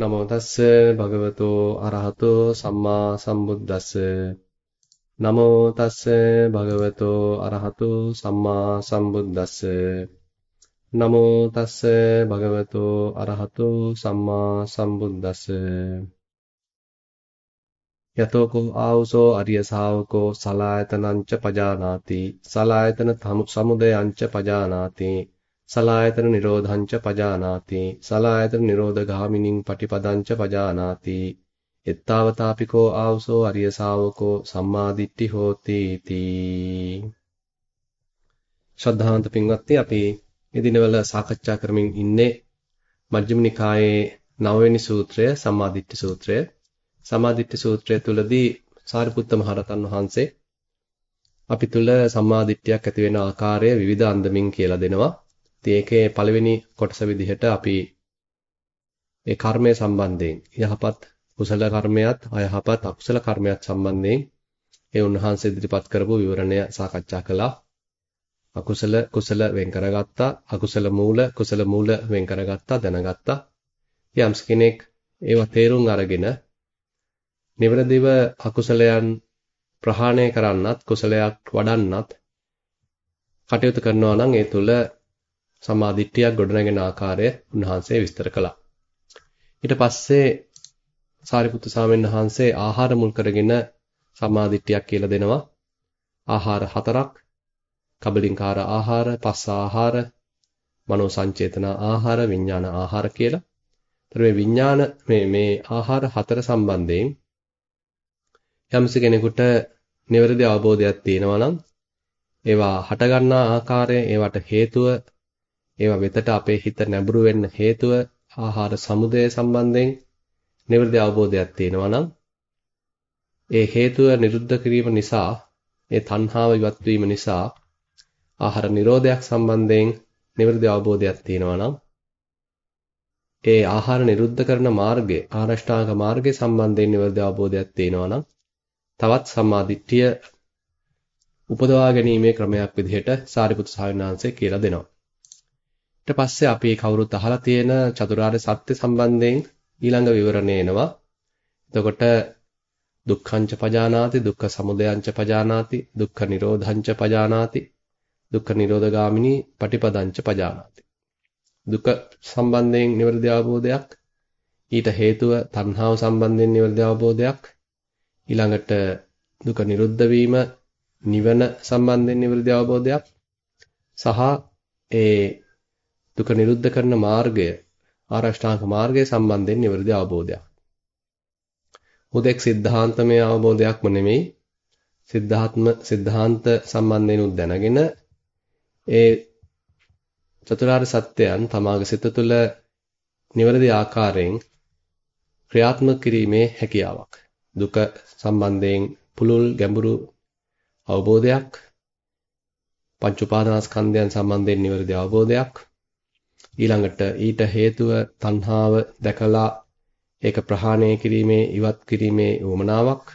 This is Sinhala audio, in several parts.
නමෝ තස්ස භගවතෝ අරහතෝ සම්මා සම්බුද්දස්ස. නමෝ තස්ස භගවතෝ අරහතෝ සම්මා සම්බුද්දස්ස. නමෝ තස්ස භගවතෝ අරහතෝ සම්මා සම්බුද්දස්ස. යතෝකෝ ආවුසෝ අරිය ශාවකෝ සලායතනං ච පජානාති. සලායතන සමුදයං ච පජානාති. සලායතන නිරෝධං ච පජානාති. සලායතන නිරෝධ ගාමිනින් පටිපදං ච පජානාති. එත්තාවතාපිකෝ ආවුසෝ අරිය ශාවකෝ සම්මාදිට්ඨි හෝති තී ශ්‍රද්ධාවන්ත පින්වත්නි අපි මේ දිනවල සාකච්ඡා කරමින් ඉන්නේ මජ්ක්‍ධිම නිකායේ නවවෙනි සූත්‍රය සම්මාදිට්ඨි සූත්‍රය. සම්මාදිට්ඨි සූත්‍රය තුලදී සාරිපුත්ත මහරතන් වහන්සේ අපි තුල සම්මාදිට්ඨියක් ඇති වෙන ආකාරය විවිධ අන්දමින් කියලා දෙනවා. ඉතින් ඒකේ පළවෙනි කොටස විදිහට අපි ඒ කර්මය සම්බන්ධයෙන් යහපත් කුසල කර්මයක් අයහපත් අකුසල කර්මයක් සම්බන්ධයෙන් ඒ උන්වහන්සේ ඉදිරිපත් කරපු විවරණය සාකච්ඡා කළා. අකුසල කුසල වෙන් කරගත්තා, අකුසල මූල කුසල මූල වෙන් කරගත්තා, දැනගත්තා. යම්ස් කෙනෙක් ඒවා තේරුම් අරගෙන නිවැරදිව අකුසලයන් ප්‍රහාණය කරන්නත් කුසලයක් වඩන්නත් කටයුතු කරනවා නම් ඒ තුල සම්මාදිට්ඨියක් ගොඩනගෙන ආකාරය උන්වහන්සේ විස්තර කළා. ඊට පස්සේ සාරිපුත්තු සාමෙන් වහන්සේ ආහාර මුල් කරගෙන සම්මාදිට්ඨියක් කියලා දෙනවා. ආහාර හතරක් කබලින්කාර ආහාර, පස්ස ආහාර, මනෝ සංචේතන ආහාර, විඥාන ආහාර කියලා. ඒතර මේ විඥාන මේ මේ ආහාර හතර සම්බන්ධයෙන් යම්ස කෙනෙකුට නිවැරදි අවබෝධයක් තියෙනවා නම් ඒවා හටගන්නා ආකාරය, ඒවට හේතුව ඒවා වෙතට අපේ හිත නැඹුරු වෙන්න හේතුව ආහාර සමුදය සම්බන්ධයෙන් නිවැරදි අවබෝධයක් තියෙනවා නම් ඒ හේතුව නිරුද්ධ කිරීම නිසා ඒ තණ්හාව ඉවත් වීම නිසා ආහාර නිරෝධයක් සම්බන්ධයෙන් නිවැරදි අවබෝධයක් තියෙනවා නම් ඒ ආහාර නිරුද්ධ කරන මාර්ගය ආරෂ්ඨාංග මාර්ගය සම්බන්ධයෙන් නිවැරදි අවබෝධයක් තියෙනවා නම් තවත් සම්මාදිට්ඨිය උපදවා ගැනීමේ ක්‍රමයක් විදිහට සාරිපුත්‍ර ස්වාමීන් වහන්සේ කියලා දෙනවා. ඊට පස්සේ අපි කවුරුත් අහලා තියෙන චතුරාර්ය සත්‍ය සම්බන්ධයෙන් ඊළඟ විවරණය එනවා. එතකොට දුක්ඛංච පජානාති දුක්ඛ සමුදයංච පජානාති දුක්ඛ නිරෝධංච පජානාති දුක්ඛ නිරෝධගාමිනී පටිපදංච පජානාති දුක සම්බන්ධයෙන් නිවැරදි අවබෝධයක් ඊට හේතුව තණ්හාව සම්බන්ධයෙන් නිවැරදි අවබෝධයක් ඊළඟට දුක නිරුද්ධ වීම නිවන සම්බන්ධයෙන් නිවැරදි අවබෝධයක් සහ ඒ දුක නිරුද්ධ කරන මාර්ගය ආරෂ්ඨාංග මාර්ගය සම්බන්ධයෙන් නිවැරදි අවබෝධයක්. හුදෙක් සිද්ධාන්තමය අවබෝධයක්ම නෙමෙයි සිද්ධාත්ම සිද්ධාන්ත සම්බන්ධයෙන් උත් දැනගෙන ඒ චතුරාර්ය සත්‍යයන් තමාගේ සිත තුළ නිවැරදි ආකාරයෙන් ක්‍රියාත්මක කිරීමේ හැකියාවක්. දුක සම්බන්ධයෙන් පුළුල් ගැඹුරු අවබෝධයක් පංච උපාදානස්කන්ධයන් සම්බන්ධයෙන් නිවැරදි අවබෝධයක් ඊළඟට ඊට හේතුව තණ්හාව දැකලා ඒක ප්‍රහාණය කිරීමේ ඉවත් කිරීමේ උවමනාවක්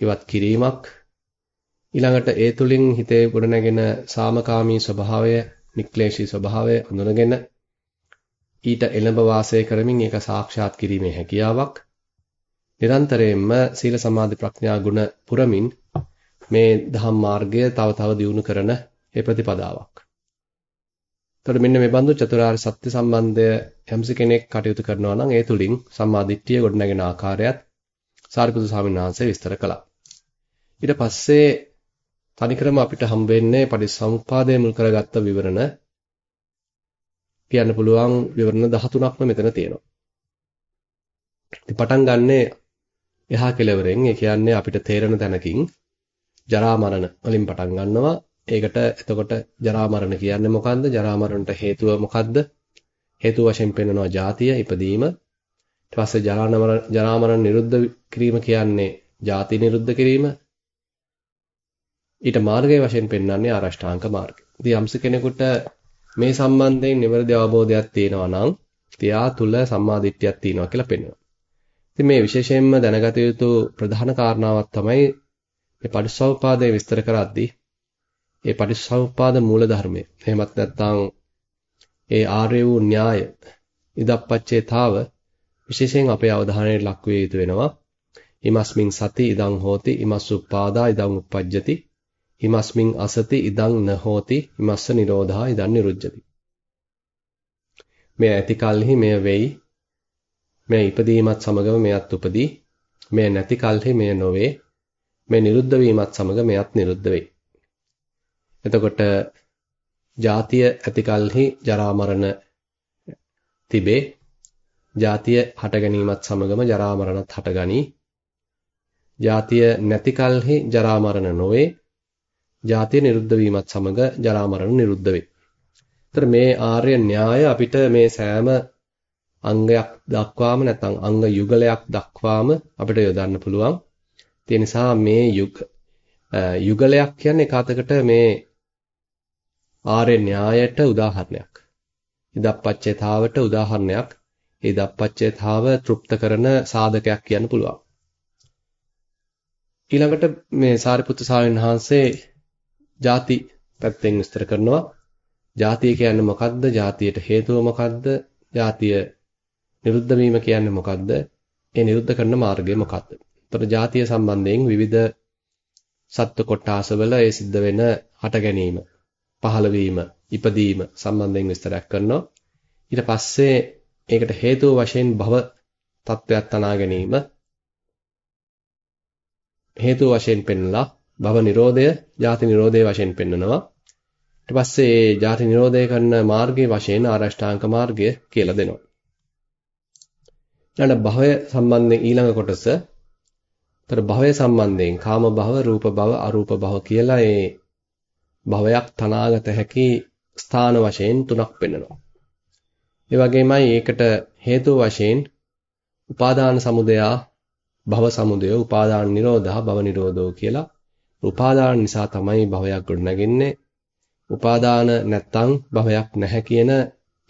ඉවත් කිරීමක් ඊළඟට ඒ තුලින් හිතේ ගොඩනැගෙන සාමකාමී ස්වභාවය, නික්ලේශී ස්වභාවය අඳුනගෙන ඊට එළඹ වාසය කරමින් ඒක සාක්ෂාත් කිරීමේ හැකියාවක් නිරන්තරයෙන්ම සීල සමාධි ප්‍රඥා ගුණ පුරමින් මේ ධම්ම මාර්ගය තව තව දියුණු කරන ඒ ප්‍රතිපදාවක්. එතකොට මෙන්න මේ බඳු චතුරාර්ය සත්‍ය සම්බන්ධය යම්සි කෙනෙක් කටයුතු කරනවා නම් ඒ තුලින් සම්මා දිට්ඨිය ගොඩනගෙන ආකාරයත් සාරිපුත්‍ර ස්වාමීන් වහන්සේ විස්තර කළා. ඊට පස්සේ තනිකරම අපිට හම්බ වෙන්නේ පටිච්චසමුප්පාදය මුල් කරගත්ත විවරණ කියන්න පුළුවන් විවරණ 13ක්ම මෙතන තියෙනවා. ඉතින් පටන් ගන්නෙ එහා කෙළවරෙන් ඒ කියන්නේ අපිට තේරෙන තැනකින් ජරා මරණ වලින් පටන් ගන්නවා ඒකට එතකොට ජරා මරණ කියන්නේ මොකද්ද? ජරා මරණට හේතුව මොකද්ද? හේතු වශයෙන් පෙන්වනවා ජාතිය ඉපදීම. ඊට පස්සේ ජරා මරණ නිරුද්ධ කිරීම කියන්නේ ජාති නිරුද්ධ කිරීම. ඊට මාර්ගය වශයෙන් පෙන්වන්නේ ආරෂ්ඨාංග මාර්ගය. ඉතින් යම්ස කෙනෙකුට මේ සම්බන්ධයෙන් නිවැරදි අවබෝධයක් තියෙනවා නම් තියා තුල සම්මාදිට්ඨියක් තියෙනවා කියලා පෙන්වනවා. ඉතින් මේ විශේෂයෙන්ම දැනගත යුතු ප්‍රධාන කාරණාවක් තමයි මේ පටිච්චසමුපාදය විස්තර කරද්දී ඒ පටිච්චසමුප්පාද මූල ධර්මය. එහෙමත් නැත්නම් ඒ ආර්ය වූ න්‍යාය ඉදප්පච්චේතාව විශේෂයෙන් අපේ අවධානයට ලක් විය යුතු වෙනවා. ඉමස්මින් සති ඉදං හෝති ඉමස් උප්පාදා ඉදං උප්පජ්ජති. ඉමස්මින් අසති ඉදං න හෝති ඉමස්ස නිරෝධා ඉදං නිරුජ්ජති. මේ ඇති කල්හි මෙය වෙයි. මේ ඉපදීමත් සමගම මෙයත් උපදී. මේ නැති කල්හි මෙය නොවේ. මේ නිරුද්ධ වීමත් සමග මෙයත් නිරුද්ධ වෙයි. එතකොට ජාතිය ඇති කල්හි ජරා මරණ තිබේ ජාතිය හට ගැනීමත් සමගම ජරා මරණත් හටගනී ජාතිය නැති කලෙහි ජරා මරණ නොවේ. ජාතිය නිරුද්ධ වීමත් සමග ජරා මරණ නිරුද්ධ වේ. ඒතර මේ ආර්ය න්‍යාය අපිට මේ සෑම අංගයක් දක්වාම නැත්නම් අංග යුගලයක් දක්වාම අපිට යොදන්න පුළුවන්. ඒ නිසා මේ යුග යුගලයක් කියන්නේ එකතකට මේ ආර්ය න්‍යායට උදාහරණයක්. ඉදප්පච්චේතාවට උදාහරණයක්. ඒ දප්පච්චේතාව තෘප්ත කරන සාධකයක් කියන්න පුළුවන්. ඊළඟට මේ සාරිපුත්තු සාමණේර වහන්සේ ಜಾති පැත්තෙන් විස්තර කරනවා. ಜಾතිය කියන්නේ මොකද්ද? ಜಾතියට හේතුව මොකද්ද? ಜಾතිය නිරුද්ධ වීම කියන්නේ මොකද්ද? ඒ නිරුද්ධ කරන මාර්ගය මොකද්ද? එතකොට ಜಾතිය සම්බන්ධයෙන් විවිධ සත්ත්ව කොටාසවල ඒ සිද්ධ වෙන හට ගැනීම පහළ වීම, ඉපදීම සම්බන්ධයෙන් විස්තරයක් කරනවා. ඊට පස්සේ ඒකට හේතුව වශයෙන් භව තත්වයක් තනා ගැනීම හේතු වශයෙන් පෙන්නලා භව නිරෝධය, ජාති නිරෝධය වශයෙන් පෙන්නනවා. ඊට පස්සේ මේ ජාති නිරෝධය කරන මාර්ගයේ වශයෙන් ආරෂ්ඨාංග මාර්ගය කියලා දෙනවා. ඊළඟ භවය සම්බන්ධයෙන් ඊළඟ කොටස. ତර භවය සම්බන්ධයෙන් කාම භව, රූප භව, අරූප භව කියලා ඒ භවයක් තනාගත හැකි ස්ථාන වශයෙන් තුනක් පෙන්වනවා. ඒ වගේමයි ඒකට හේතු වශයෙන් උපාදාන සමුදයා භව සමුදය උපාදාන නිරෝධා භව නිරෝධෝ කියලා උපාදාන නිසා තමයි භවයක් ගොඩනගන්නේ උපාදාන නැත්තම් භවයක් නැහැ කියන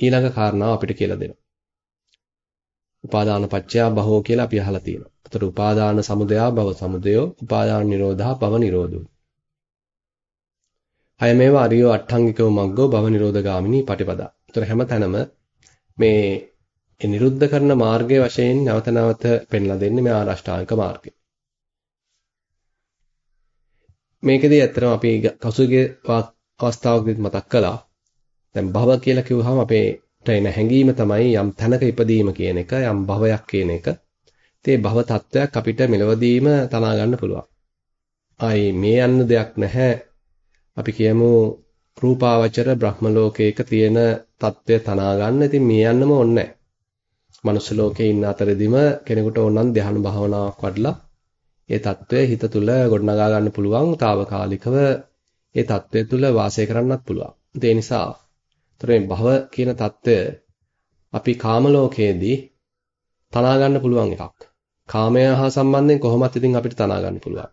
ඊළඟ කාරණාව අපිට කියලා දෙනවා උපාදාන පත්‍යා භවෝ කියලා අපි අහලා තියෙනවා. ඒතර උපාදාන සමුදයා භව සමුදයෝ උපාදාන නිරෝධා භව නිරෝධෝ. හය මේවා අරියෝ අට්ඨංගිකව මග්ගෝ භව නිරෝධ ගාමිනී පටිපදා. ඒතර හැමතැනම මේ ඒ නිරුද්ධ කරන මාර්ගයේ වශයෙන් නැවත නැවත පෙන්ලා දෙන්නේ මේ ආරෂ්ඨාංග මාර්ගය. මේකෙදී ඇත්තටම අපි කසුගේ අවස්ථාවකදී මතක් කළා. දැන් භව කියලා කිව්වහම අපේ එන හැඟීම තමයි යම් තැනක ඉපදීම කියන එක, යම් භවයක් කියන එක. ඒ භව තත්වයක් අපිට මෙලවදීම තනා ගන්න පුළුවන්. ආයි මේ යන්න දෙයක් නැහැ. අපි කියමු රූපාවචර බ්‍රහ්ම ලෝකයක තියෙන தත්ත්වය තනා ගන්න. ඉතින් මේ යන්නම ඕනේ නැහැ. මනුෂ්‍ය ලෝකේ ඉන්න අතරෙදිම කෙනෙකුට ඕනනම් ධ්‍යාන භාවනාවක් වඩලා ඒ தත්ත්වය හිත තුළ ගොඩනගා ගන්න පුළුවන්. తాවකාලිකව ඒ தත්ත්වය තුළ වාසය කරන්නත් පුළුවන්. ඒ නිසා උතරේ භව කියන தත්ත්වය අපි කාම ලෝකයේදී තනා ගන්න පුළුවන් එකක්. කාමය හා සම්බන්ධයෙන් කොහොමත් ඉතින් අපිට තනා ගන්න පුළුවන්.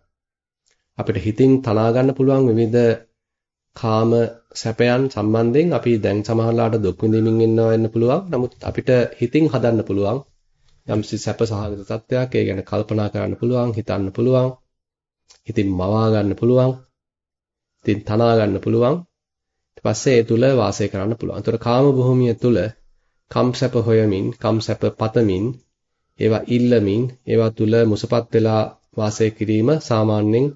අපිට හිතින් තනා ගන්න පුළුවන් විවිධ කාම සැපයන් සම්බන්ධයෙන් අපි දැන් සමහරලාට දුක් විඳින්මින් ඉන්නවා වෙන්න පුළුවන්. නමුත් අපිට හිතින් හදන්න පුළුවන් යම්සි සැප සහගත තත්ත්වයක් ඒ ගැන කල්පනා කරන්න පුළුවන්, හිතන්න පුළුවන්. හිතින් මවා ගන්න පුළුවන්. ඉතින් තනා ගන්න පුළුවන්. ඊට පස්සේ ඒ තුල වාසය කරන්න පුළුවන්. ඒතර කාම භූමිය තුල කම් සැප හොයමින්, කම් සැප පතමින්, ඒවා ඉල්ලමින්, ඒවා තුල මුසපත් වෙලා වාසය කිරීම සාමාන්‍යයෙන්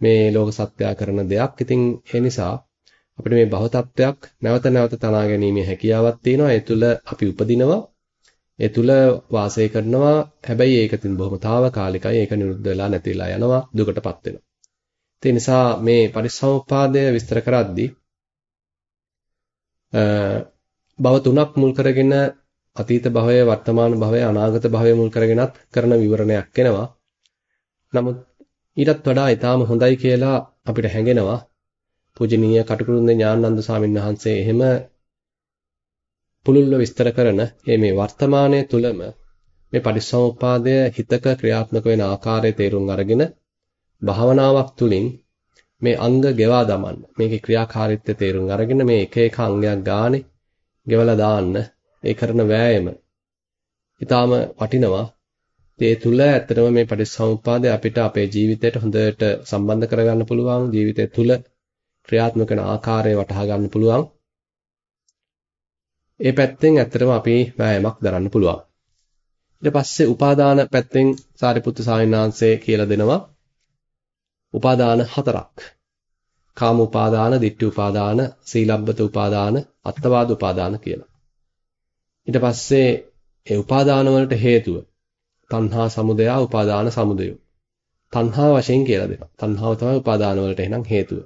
මේ ලෝක සත්‍යය කරන දෙයක්. ඉතින් ඒ නිසා අපිට මේ භව තත්වයක් නැවත නැවත තනා ගැනීමේ හැකියාවක් තියෙනවා. ඒ තුල අපි උපදිනවා. ඒ තුල වාසය කරනවා. හැබැයි ඒක තින් බොහොම తాවකාලිකයි. ඒක නිරුද්ධ වෙලා නැති වෙලා යනවා. දුකටපත් වෙනවා. ඒ නිසා මේ පරිසම්පාදය විස්තර කරද්දී භව තුනක් මුල් කරගෙන අතීත භවය, වර්තමාන භවය, අනාගත භවය මුල් කරගෙනත් කරන විවරණයක් එනවා. නමුත් ඊටත් වඩා ඊටාම හොඳයි කියලා අපිට හැඟෙනවා. පූජනීය කටුකුරුන්ද ඥානানন্দ ස්වාමීන් වහන්සේ එහෙම පුළුල්ව විස්තර කරන මේ වර්තමානයේ තුලම මේ පටිසමුපාදය හිතක ක්‍රියාත්මක වෙන ආකාරය තේරුම් අරගෙන භාවනාවක් තුළින් මේ අංග ගෙවා දමන්න මේකේ ක්‍රියාකාරීත්වය තේරුම් අරගෙන මේ එක එක අංගයක් ගානේ ගෙවලා දාන්න ඒ කරන වෑයම ඊටාම වටිනවා ඒ තුල ඇත්තටම මේ පටිච්චසමුප්පාදය අපිට අපේ ජීවිතයට හොඳට සම්බන්ධ කරගන්න පුළුවන් ජීවිතය තුල ක්‍රියාත්මක වෙන ආකාරය වටහා ගන්න පුළුවන්. ඒ පැත්තෙන් ඇත්තටම අපි වෑයමක් දරන්න පුළුවන්. ඊට පස්සේ උපාදාන පැත්තෙන් සාරිපුත්තු සාමිනාංශය කියලා දෙනවා. උපාදාන හතරක්. කාම උපාදාන, ditthi උපාදාන, සීලබ්බත උපාදාන, අත්තවාද උපාදාන කියලා. ඊට පස්සේ ඒ උපාදාන වලට හේතුව තණ්හා සමුදය උපාදාන සමුදය. තණ්හා වශයෙන් කියලා දෙනවා. තණ්හාව තමයි උපාදාන වලට එහෙනම් හේතුව.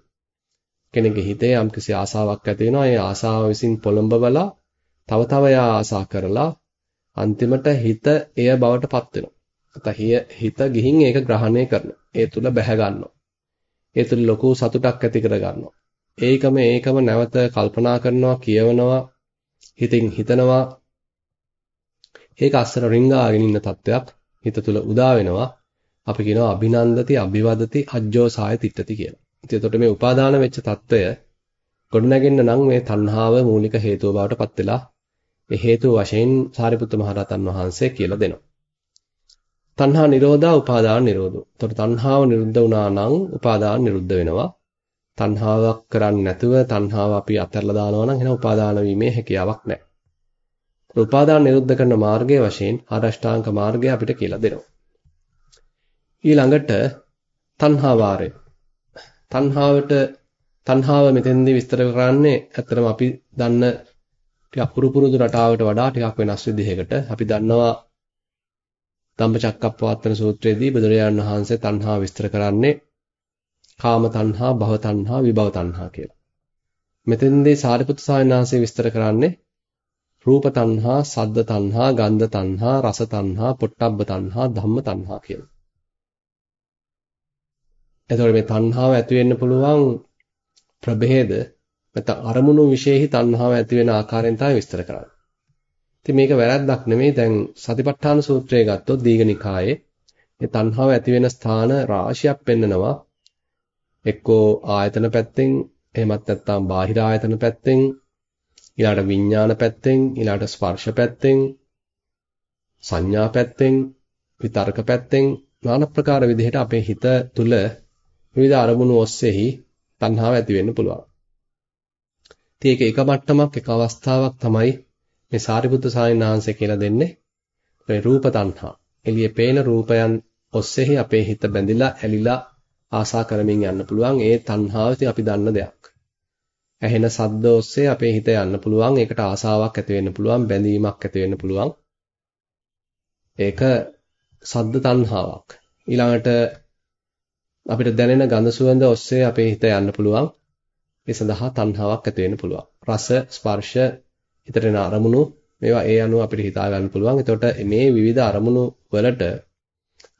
කෙනෙකුගේ හිතේ යම්කිසි ආසාවක් ඇති වෙනවා. ඒ ආසාව විසින් පොළඹවලා තව තව යා ආසා කරලා අන්තිමට හිත එය බවට පත් වෙනවා. හිත ගිහින් ඒක ග්‍රහණය කරනවා. ඒ තුල බැහැ ගන්නවා. ඒ තුල ලොකු සතුටක් ඇති කර ගන්නවා. ඒකම ඒකම නැවත කල්පනා කරනවා, කියවනවා, හිතින් හිතනවා. ඒක අස්සර රිංගාගෙන ඉන්න තත්වයක් හිත තුළ උදා වෙනවා. අපි කියනවා අභිනන්දති අභිවදති අජ්ජෝසාය තිට්ඨති කියලා. ඉතින් එතකොට මේ උපාදාන වෙච්ච තත්වය ගොඩනැගෙන්න නම් මේ තණ්හාව මූලික හේතුව බවට පත් වෙලා ඒ හේතුව වශයෙන් සාරිපුත්ත මහරහතන් වහන්සේ කියලා දෙනවා. තණ්හා නිරෝධා උපාදාන නිරෝධෝ. එතකොට තණ්හාව නිරුද්ධ වුණා නම් උපාදාන නිරුද්ධ වෙනවා. තණ්හාවක් කරන්නේ නැතුව තණ්හාව අපි අතහැරලා දානවා නම් එහෙනම් උපාදාන වීමේ හැකියාවක් නැහැ. උපාදාන නිරුද්ධ කරන මාර්ගයේ වශයෙන් ආරෂ්ඨාංග මාර්ගය අපිට කියලා දෙනවා. ඊළඟට තණ්හා වාරය. තණ්හාවට තණ්හාව මෙතෙන්දී විස්තර කරන්නේ ඇත්තටම අපි දන්න ටිකක් පුරු පුරුදු රටාවට වඩා ටිකක් වෙනස් විදිහකට අපි දන්නවා ධම්මචක්කප්පවත්තන සූත්‍රයේදී බුදුරජාණන් වහන්සේ තණ්හා විස්තර කරන්නේ කාම තණ්හා, භව තණ්හා, විභව තණ්හා කියලා. මෙතෙන්දී සාරිපුත්‍ර ස්වාමීන් වහන්සේ විස්තර කරන්නේ රූප තණ්හා, සද්ද තණ්හා, ගන්ධ තණ්හා, රස තණ්හා, පොට්ටබ්බ තණ්හා, ධම්ම තණ්හා කියලා. එතකොට මේ තණ්හාව ඇති වෙන්න පුළුවන් ප්‍රභේද නැත්නම් අරමුණු විශේෂයි තණ්හාව ඇති වෙන ආකාරයෙන් තමයි විස්තර කරන්නේ. ඉතින් මේක වැරද්දක් නෙමෙයි. දැන් සතිපට්ඨාන සූත්‍රය ගත්තොත් දීඝනිකායේ මේ තණ්හාව ඇති වෙන ස්ථාන රාශියක් පෙන්නනවා. එක්කෝ ආයතන පැත්තෙන් එහෙමත් නැත්නම් බාහිර ආයතන පැත්තෙන් ඊළාට විඥාන පැත්තෙන් ඊළාට ස්පර්ශ පැත්තෙන් සංඥා පැත්තෙන් විතර්ක පැත්තෙන් নানা ප්‍රකාර විදිහට අපේ හිත තුල විවිධ අරමුණු ඔස්සේහි තණ්හාව ඇති වෙන්න පුළුවන්. ඉතින් ඒක එක මට්ටමක් එක අවස්ථාවක් තමයි මේ සාරිපුත්තු සාමිනාංශය කියලා දෙන්නේ. මේ රූප තණ්හා. එළියේ පේන රූපයන් ඔස්සේහි අපේ හිත බැඳිලා ඇලිලා ආසා කරමින් යන්න පුළුවන්. ඒ තණ්හාව ඉතින් අපි දන්න දෙයක්. ඇහෙන සද්ද ඔස්සේ අපේ හිත යන්න පුළුවන්. ඒකට ආසාවක් ඇති වෙන්න පුළුවන්, බැඳීමක් ඇති වෙන්න පුළුවන්. ඒක සද්ද තණ්හාවක්. ඊළඟට අපිට දැනෙන ගඳ සුවඳ ඔස්සේ අපේ හිත යන්න පුළුවන්. ඒ සඳහා තණ්හාවක් ඇති වෙන්න පුළුවන්. රස, ස්පර්ශ, හිතට එන අරමුණු මේවා ඒ අනුව අපිට හිතා ගන්න පුළුවන්. එතකොට මේ විවිධ අරමුණු වලට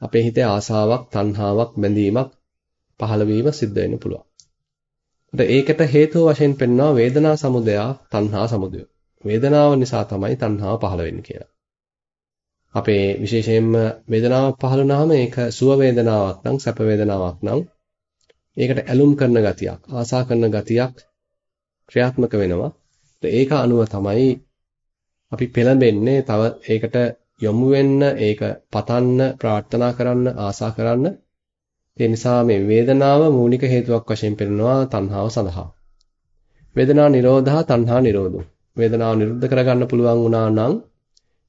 අපේ හිතේ ආසාවක්, තණ්හාවක්, බැඳීමක් පහළ වීම සිද්ධ වෙන්න පුළුවන්. ඒකට හේතුව වශයෙන් පෙන්වනවා වේදනා සමුදය, තණ්හා සමුදය. වේදනාව නිසා තමයි තණ්හාව පහළ වෙන්නේ කියලා. අපේ විශේෂයෙන්ම වේදනාවක් පහළ වුණාම ඒක සුව වේදනාවක් නම් සැප වේදනාවක් නම් ඒකට ඇලුම් කරන ගතියක් ආසා කරන ගතියක් ක්‍රියාත්මක වෙනවා. ඒක අනුව තමයි අපි පෙළඹෙන්නේ තව ඒකට යොමු වෙන්න ඒක පතන්න ප්‍රාර්ථනා කරන්න ආසා කරන්න ඒ නිසා මේ වේදනාව මූලික හේතුවක් වශයෙන් පෙන්නනවා තණ්හාව සඳහා වේදනා නිරෝධා තණ්හා නිරෝධෝ වේදනාව නිරුද්ධ කරගන්න පුළුවන් වුණා නම්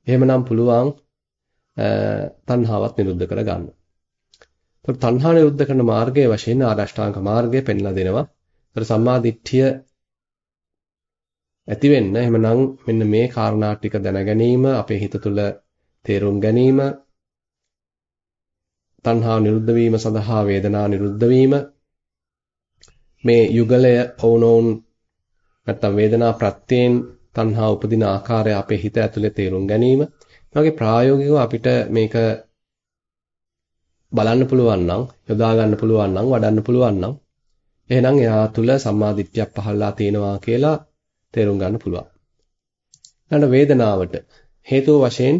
එහෙමනම් පුළුවන් තණ්හාවත් නිරුද්ධ කරගන්න. ඒතර තණ්හා නිරුද්ධ කරන මාර්ගයේ වශයෙන් ආරෂ්ඨාංග මාර්ගය පෙන්ලා දෙනවා. ඒතර සම්මා දිට්ඨිය ඇති වෙන්න එහෙමනම් මෙන්න මේ කාරණා ටික දැන ගැනීම අපේ හිත තුළ තේරුම් ගැනීම තණ්හා නිරුද්ධ වීම සඳහා වේදනා නිරුද්ධ වීම මේ යුගලය වුණොන් නැත්තම් වේදනා ප්‍රත්‍යයෙන් තණ්හා උපදින ආකාරය අපේ හිත ඇතුලේ තේරුම් ගැනීම වගේ ප්‍රායෝගිකව අපිට මේක බලන්න පුළුවන් නම් යොදා ගන්න පුළුවන් නම් වඩන්න පුළුවන් නම් එහෙනම් එයා තුල සම්මාදිට්ඨියක් පහළලා තියෙනවා කියලා තේරුම් ගන්න පුළුවන්. ඊළඟ වේදනාවට හේතුව වශයෙන්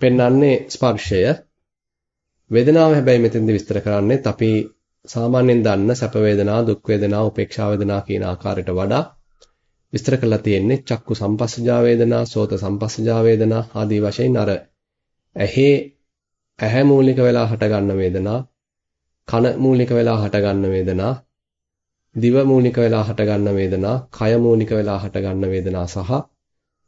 පෙන්වන්නේ ස්පර්ශය. වේදනාව හැබැයි මෙතෙන්දි විස්තර කරන්නේත් අපි සාමාන්‍යයෙන් දන්න සැප වේදනා, දුක් වේදනා, උපේක්ෂා වේදනා කියන ආකාරයට වඩා විස්තර කරලා තියෙන්නේ චක්කු සම්පස්සජා වේදනා, සෝත සම්පස්සජා වේදනා ආදී වශයෙන් අර ඇහි ඇහැ මූලික වෙලා හටගන්න වේදනා, කන මූලික වෙලා හටගන්න වේදනා, දිව මූලික වෙලා හටගන්න වේදනා, කය මූලික වෙලා හටගන්න වේදනා සහ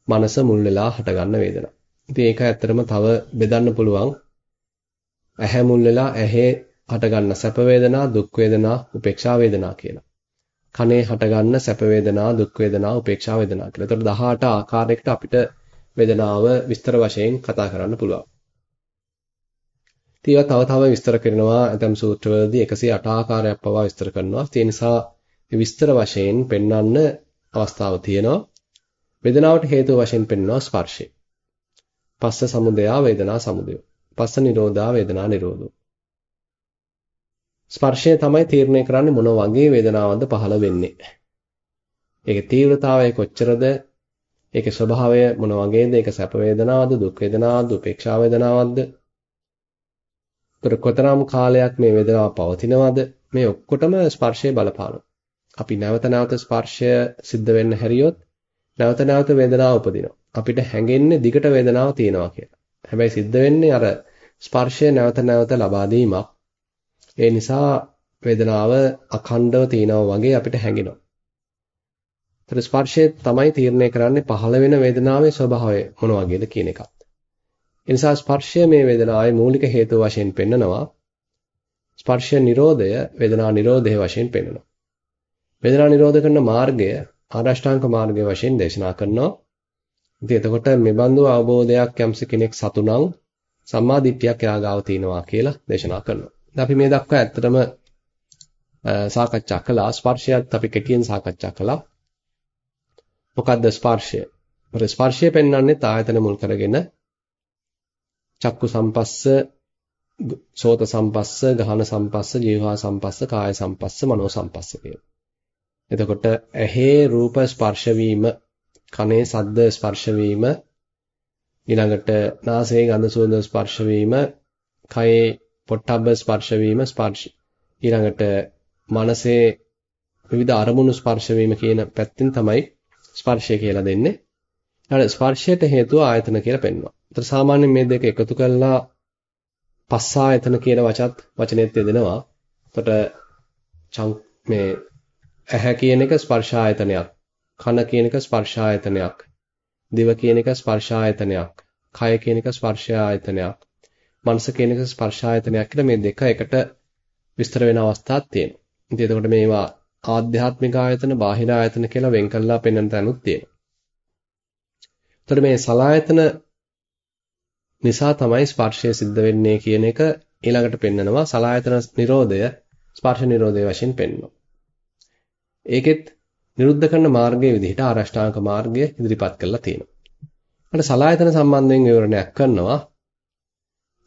මනස මුල් වෙලා හටගන්න වේදනා. ඉතින් ඒක ඇත්තටම තව බෙදන්න පුළුවන්. ඇහැ මුල් වෙලා ඇහි හටගන්න සැප වේදනා, දුක් වේදනා, උපේක්ෂා වේදනා කියලා. කනේ හටගන්න සැප වේදනා, දුක් වේදනා, උපේක්ෂා වේදනා කියලා. ඒතකොට 18 ආකාරයකට අපිට වේදනාව විස්තර වශයෙන් කතා කරන්න පුළුවන්. ඉතින් තව තව විස්තර කරනවා ඇතම් සූත්‍රවලදී 108 ආකාරයක් පවා විස්තර කරනවා. ඒ නිසා විස්තර වශයෙන් පෙන්වන්න අවස්ථාව තියෙනවා. වේදනාවට හේතු වශයෙන් පෙන්වනවා ස්පර්ශය. පස්ස සමුදයා වේදනා සමුදය. පස්ස නිරෝධා වේදනා නිරෝධෝ. ස්පර්ශය තමයි තීරණය කරන්නේ මොන වගේ වේදනාවක්ද පහළ වෙන්නේ. ඒකේ තීව්‍රතාවය කොච්චරද? ඒකේ ස්වභාවය මොන වගේද? ඒක සැප වේදනාවක්ද, දුක් වේදනාවක්ද, උපේක්ෂා වේදනාවක්ද? කොතරම් කාලයක් මේ වේදනාව පවතිනවද? මේ ඔක්කොටම ස්පර්ශය බලපානවා. අපි නැවත නැවත ස්පර්ශය සිද්ධ වෙන්න හැරියොත් නැවත නැවත වේදනාව උපදිනවා. අපිට හැඟෙන්නේ දිගට වේදනාව තියෙනවා කියලා. හැබැයි සිද්ධ වෙන්නේ අර ස්පර්ශය නැවත නැවත ලබා දීමක්. ඒ නිසා වේදනාව අඛණ්ඩව තියෙනවා වගේ අපිට හැඟෙනවා. ඒතර ස්පර්ශය තමයි තීරණය කරන්නේ පහළ වෙන වේදනාවේ ස්වභාවය මොන වගේද කියන එකත්. ඒ නිසා ස්පර්ශය මේ වේදනාවේ මූලික හේතුව වශයෙන් පෙන්නනවා. ස්පර්ශ නිරෝධය වේදනා නිරෝධය වශයෙන් පෙන්වනවා. වේදනා නිරෝධ කරන මාර්ගය ආරෂ්ඨාංග මාර්ගය වශයෙන් දේශනා කරනවා. ඉතින් එතකොට මේ බඳු අවබෝධයක් යම්ස කෙනෙක් සතුනම් සම්මා දිට්ඨියක් එයාගාව තියනවා කියලා දේශනා කරනවා. අපි මේ දක්වා ඇත්තටම සාකච්ඡා කළා ස්පර්ශයත් අපි කෙටියෙන් සාකච්ඡා කළා. මොකද්ද ස්පර්ශය? මොකද ස්පර්ශය පෙන්වන්නේ ආයතන මුල් කරගෙන චක්කු සම්පස්ස, සෝත සම්පස්ස, ගහන සම්පස්ස, ජීවහා සම්පස්ස, කාය සම්පස්ස, මනෝ සම්පස්ස එතකොට ඇහි රූප ස්පර්ශ වීම, කනේ ශබ්ද ස්පර්ශ වීම, ඊළඟට නාසයේ ගඳ සුවඳ ස්පර්ශ වීම, කයේ පොට්ටබ්බ ස්පර්ශ වීම ස්පර්ශ ඊළඟට මනසේ විවිධ අරමුණු ස්පර්ශ වීම කියන පැත්තෙන් තමයි ස්පර්ශය කියලා දෙන්නේ. ඊළඟ ස්පර්ශයට හේතුව ආයතන කියලා පෙන්වනවා. ඒතර සාමාන්‍යයෙන් මේ දෙක එකතු කළා පස්ස ආයතන කියන වචත් වචනේත් යෙදෙනවා. එතකොට මේ ඇහැ කියන එක ස්පර්ශ ආයතනයක්. කන කියන එක ස්පර්ශ ආයතනයක්. දිව කියන එක ස්පර්ශ ආයතනයක්. කය කියන එක ස්පර්ශ ආයතනයක්. මනස කියන එක ස්පර්ශ ආයතනයක් කියලා මේ දෙක එකට විස්තර වෙන අවස්ථාවක් තියෙනවා. ඉතින් එතකොට මේවා ආධ්‍යාත්මික ආයතන, බාහිර ආයතන කියලා වෙන් කළා පෙන්වන තැනුත් තියෙනවා. එතකොට මේ සලායතන නිසා තමයි ස්පර්ශය සිද්ධ වෙන්නේ කියන එක ඊළඟට පෙන්නනවා සලායතන නිරෝධය ස්පර්ශ නිරෝධය වශයෙන් පෙන්වනවා. ඒකෙත් නිරුද්ධ කරන මාර්ගයේ විදිහට ආරෂ්ඨාංග මාර්ගය ඉදිරිපත් කරලා තියෙනවා. ඊට සලායතන සම්බන්ධයෙන් විවරණයක් කරනවා.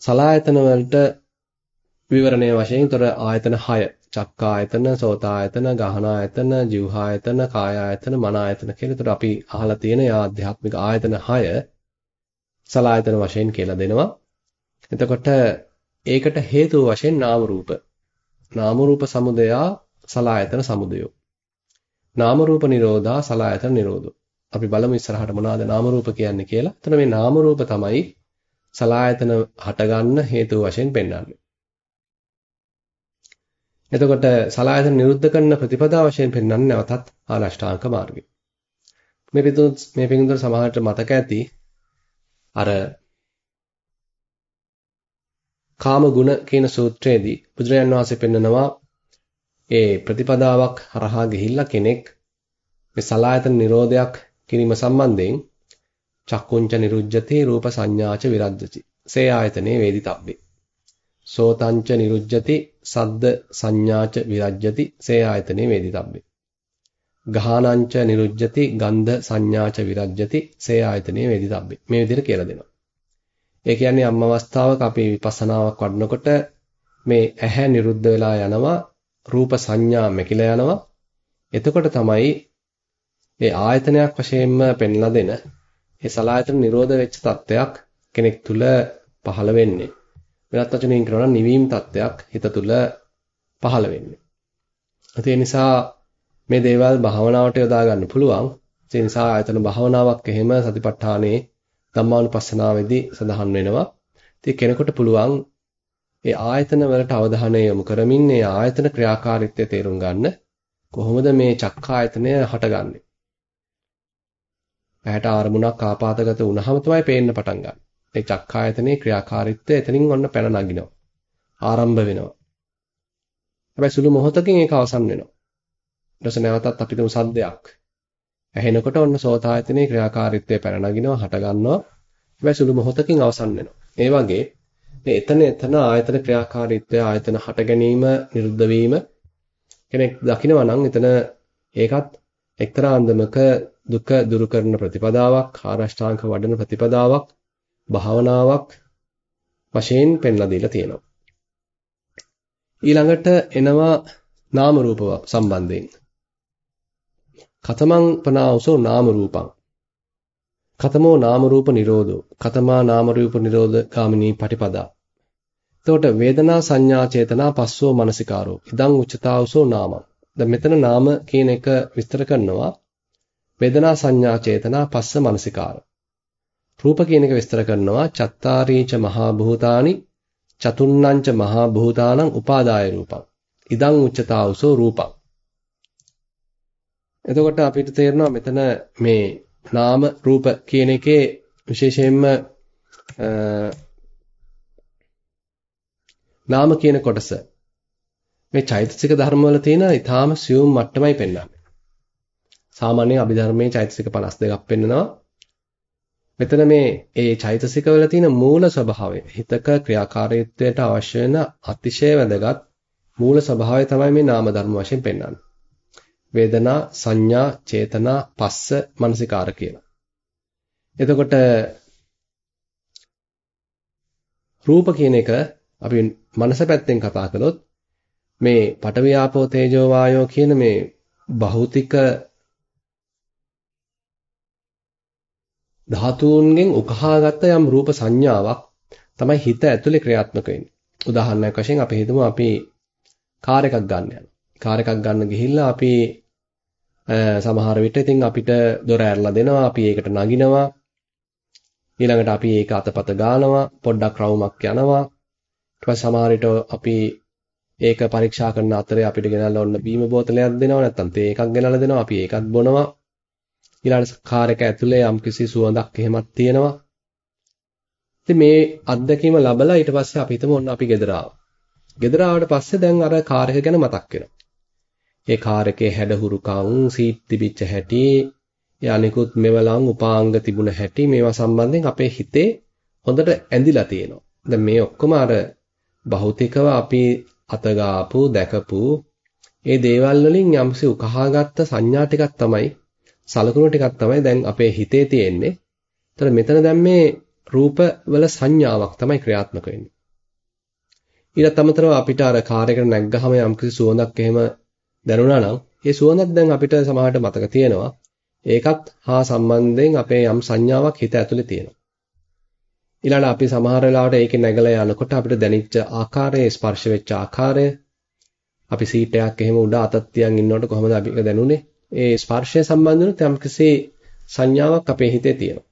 සලායතන වලට විවරණය වශයෙන් තොර ආයතන 6 චක්කායතන, සෝතායතන, ගහනායතන, જીවහායතන, කායායතන, මනායතන කියලා. ඒතර අපි අහලා තියෙන ආධ්‍යාත්මික ආයතන 6 සලායතන වශයෙන් කියලා දෙනවා. එතකොට ඒකට හේතු වශයෙන් නාම රූප. නාම රූප සමුදයා සලායතන සමුදයෝ. නාම රූප නිරෝධා සලායතන නිරෝධෝ. අපි බලමු ඉස්සරහට මොනවාද නාම රූප කියන්නේ කියලා. එතන මේ නාම රූප තමයි සලායතන හටගන්න හේතු වශයෙන් පෙන්වන්නේ. එතකොට සලායතන නිරුද්ධ කරන ප්‍රතිපදා වශයෙන් පෙන්වන්නේ නැවතත් ආරෂ්ඨාංග මාර්ගය. මේ පිටුත් මේ පිටුතර සමහරට මතක ඇති අර කාම ගුණ කියන සූත්‍රයේදී බුදුරජාන් වහන්සේ පෙන්නනවා ඒ ප්‍රතිපදාවක් හරහා ගිහිල්ලා කෙනෙක් මේ සලායතන නිරෝධයක් කිරීම සම්බන්ධයෙන් චක්කුංච නිරුජ්ජති රූප සංඥාච විරජ්ජති. සේ ආයතනේ වේදිතබ්බේ. සෝතංච නිරුජ්ජති සද්ද සංඥාච විරජ්ජති. සේ ආයතනේ වේදිතබ්බේ. ගාහනංච නිරුජ්ජති ගන්ධ සංඥාච විරජ්ජති. සේ ආයතනේ වේදිතබ්බේ. මේ විදිහට කියලා දෙනවා. ඒ කියන්නේ අම් අවස්ථාවක අපි විපස්සනාවක් වඩනකොට මේ ඇහැ නිරුද්ධ වෙලා යනවා රූප සංඥා මෙකිලා යනවා එතකොට තමයි මේ ආයතනයක් වශයෙන්ම පෙන්ලා දෙන ඒ සලායතන නිරෝධ වෙච්ච තත්වයක් කෙනෙක් තුල පහළ වෙන්නේ. වෙනත් වචනකින් කියනවා නම් නිවීම තත්වයක් හිත තුල පහළ වෙන්නේ. ඒ නිසා මේ දේවල් භාවනාවට යොදා ගන්න පුළුවන්. ඒ නිසා ආයතන භාවනාවක් එහෙම සතිපට්ඨානේ ධම්මානුපස්සනාවේදී සඳහන් වෙනවා. ඉතින් කෙනෙකුට පුළුවන් ඒ ආයතන වලට අවධානය යොමු කරමින් ඒ ආයතන ක්‍රියාකාරීත්වය තේරුම් ගන්න කොහොමද මේ චක්කායතනය හටගන්නේ ඇහැට අරමුණක් ආපాతගත වුණාම තමයි පේන්න පටන් ගන්න. ඒ චක්කායතනයේ ක්‍රියාකාරීත්වය එතනින් ඔන්න පැන නගිනවා. ආරම්භ වෙනවා. හැබැයි සුළු මොහොතකින් ඒක අවසන් වෙනවා. ඊට පස්සේ නැවතත් අපිටම සද්දයක්. ඇහෙනකොට ඔන්න සෝතායතනයේ ක්‍රියාකාරීත්වය පැන නගිනවා, හට ගන්නවා. හැබැයි සුළු මොහොතකින් අවසන් වෙනවා. ඒ වගේ මේ එතන එතන ආයතන ක්‍රියාකාරීත්වය ආයතන හට ගැනීම නිරුද්ධ වීම කෙනෙක් දකිනවා නම් එතන ඒකත් එක්තරා අන්දමක දුක දුරු කරන ප්‍රතිපදාවක් ආරෂ්ඨාංග වඩන ප්‍රතිපදාවක් භාවනාවක් වශයෙන් පෙන්ලා දීලා තියෙනවා. ඊළඟට එනවා නාම රූප සම්බන්ධයෙන්. කතමං පනාවසෝ නාම රූපං. කතමෝ නාම රූප නිරෝධෝ. කතමා නාම රූප නිරෝධ ගාමිනී පටිපදා. එතකොට වේදනා සංඥා චේතනා පස්සෝ මනසිකාරෝ. ඉදං උච්චතාවසෝ නාමං. දැන් මෙතන නාම කියන එක විස්තර කරනවා. වේදනා සංඥා චේතනා පස්ස මනසිකාර. රූප කියන එක විස්තර කරනවා. චත්තාරීච මහා භූතානි චතුන්නංච මහා භූතානං උපාදාය රූපං. ඉදං උච්චතාවසෝ රූපං. එතකොට අපිට තේරෙනවා මෙතන මේ නාම රූප කියන එකේ විශේෂයෙන්ම නාම කියන කොටස මේ චෛතසික ධර්ම වල තියෙන ඊටාම සියුම් මට්ටමයි පෙන්වන්නේ. සාමාන්‍ය අභිධර්මයේ චෛතසික 52ක් පෙන්නනවා. මෙතන මේ ඒ චෛතසික වල තියෙන මූල ස්වභාවය, හිතක ක්‍රියාකාරීත්වයට අවශ්‍ය වෙන අතිශය වැදගත් මූල ස්වභාවය තමයි මේ නාම ධර්ම වශයෙන් පෙන්වන්නේ. වේදනා, සංඥා, චේතනා, පස්ස, මනසිකාර කියලා. එතකොට රූප කියන එක අපි මනස පැත්තෙන් කතා කළොත් මේ පඨවි ආපෝ තේජෝ වායෝ කියන මේ භෞතික ධාතුන්ගෙන් උකහාගත්ත යම් රූප සංඥාවක් තමයි හිත ඇතුලේ ක්‍රියාත්මක වෙන්නේ. උදාහරණයක් වශයෙන් අපි හිතමු අපි කාර් එකක් ගන්න යනවා. කාර් එකක් ගන්න ගිහිල්ලා අපි සමහර විට ඉතින් අපිට දොර ඇරලා දෙනවා අපි ඒකට නගිනවා ඊළඟට අපි ඒක අතපත ගානවා පොඩ්ඩක් රවුමක් යනවා ඊට පස්සේ සමහර විට අපි ඒක පරීක්ෂා කරන අතරේ අපිට ගෙනල්ලා ඔන්න බීම බෝතලයක් දෙනවා නැත්නම් තේ එකක් ගෙනල්ලා දෙනවා අපි ඒකත් බොනවා. ඊළඟට කාර් එක ඇතුලේ යම්කිසි සුවඳක් එහෙමත් තියෙනවා. ඉතින් මේ අත්දැකීම ලැබලා ඊට පස්සේ අපි හිතමු ඔන්න අපි ගෙදර ආවා. ගෙදර ආවට පස්සේ දැන් අර කාර් එක ගැන මතක් වෙනවා. ඒ කාර් එකේ හැඩහුරුකම් සීට් තිබිච්ච හැටි ඒ අනිකුත් මෙවලම් උපාංග තිබුණ හැටි මේවා සම්බන්ධයෙන් අපේ හිතේ හොඳට ඇඳිලා තියෙනවා. දැන් මේ ඔක්කොම අර භෞතිකව අපි අතගාපු දැකපු ඒ දේවල් වලින් යම්සි උකහාගත්ත සංඥා ටිකක් තමයි සලකුණු ටිකක් තමයි දැන් අපේ හිතේ තියෙන්නේ. ඒතර මෙතන දැන් මේ රූප වල සංඥාවක් තමයි ක්‍රියාත්මක වෙන්නේ. ඊට අමතරව අපිට අර කාර් එකට නැග්ගහම යම්කිසි සුවඳක් එහෙම දැනුණා නම් ඒ සුවඳක් දැන් අපිට සමහරට මතක තියෙනවා. ඒකත් හා සම්බන්ධයෙන් අපේ යම් සංඥාවක් හිත ඇතුලේ තියෙනවා. ඊළඟ අපි සමහර වෙලාවට ඒකේ නැගලා යනකොට අපිට දැනෙච්ච ආකාරය ස්පර්ශ වෙච්ච ආකාරය. අපි සීට් එකක් එහෙම උඩ අතක් තියන් ඉන්නකොට කොහොමද අපි ඒක දැනුනේ? ඒ ස්පර්ශය සම්බන්ධව යම්කිසි සංඥාවක් අපේ හිතේ තියෙනවා.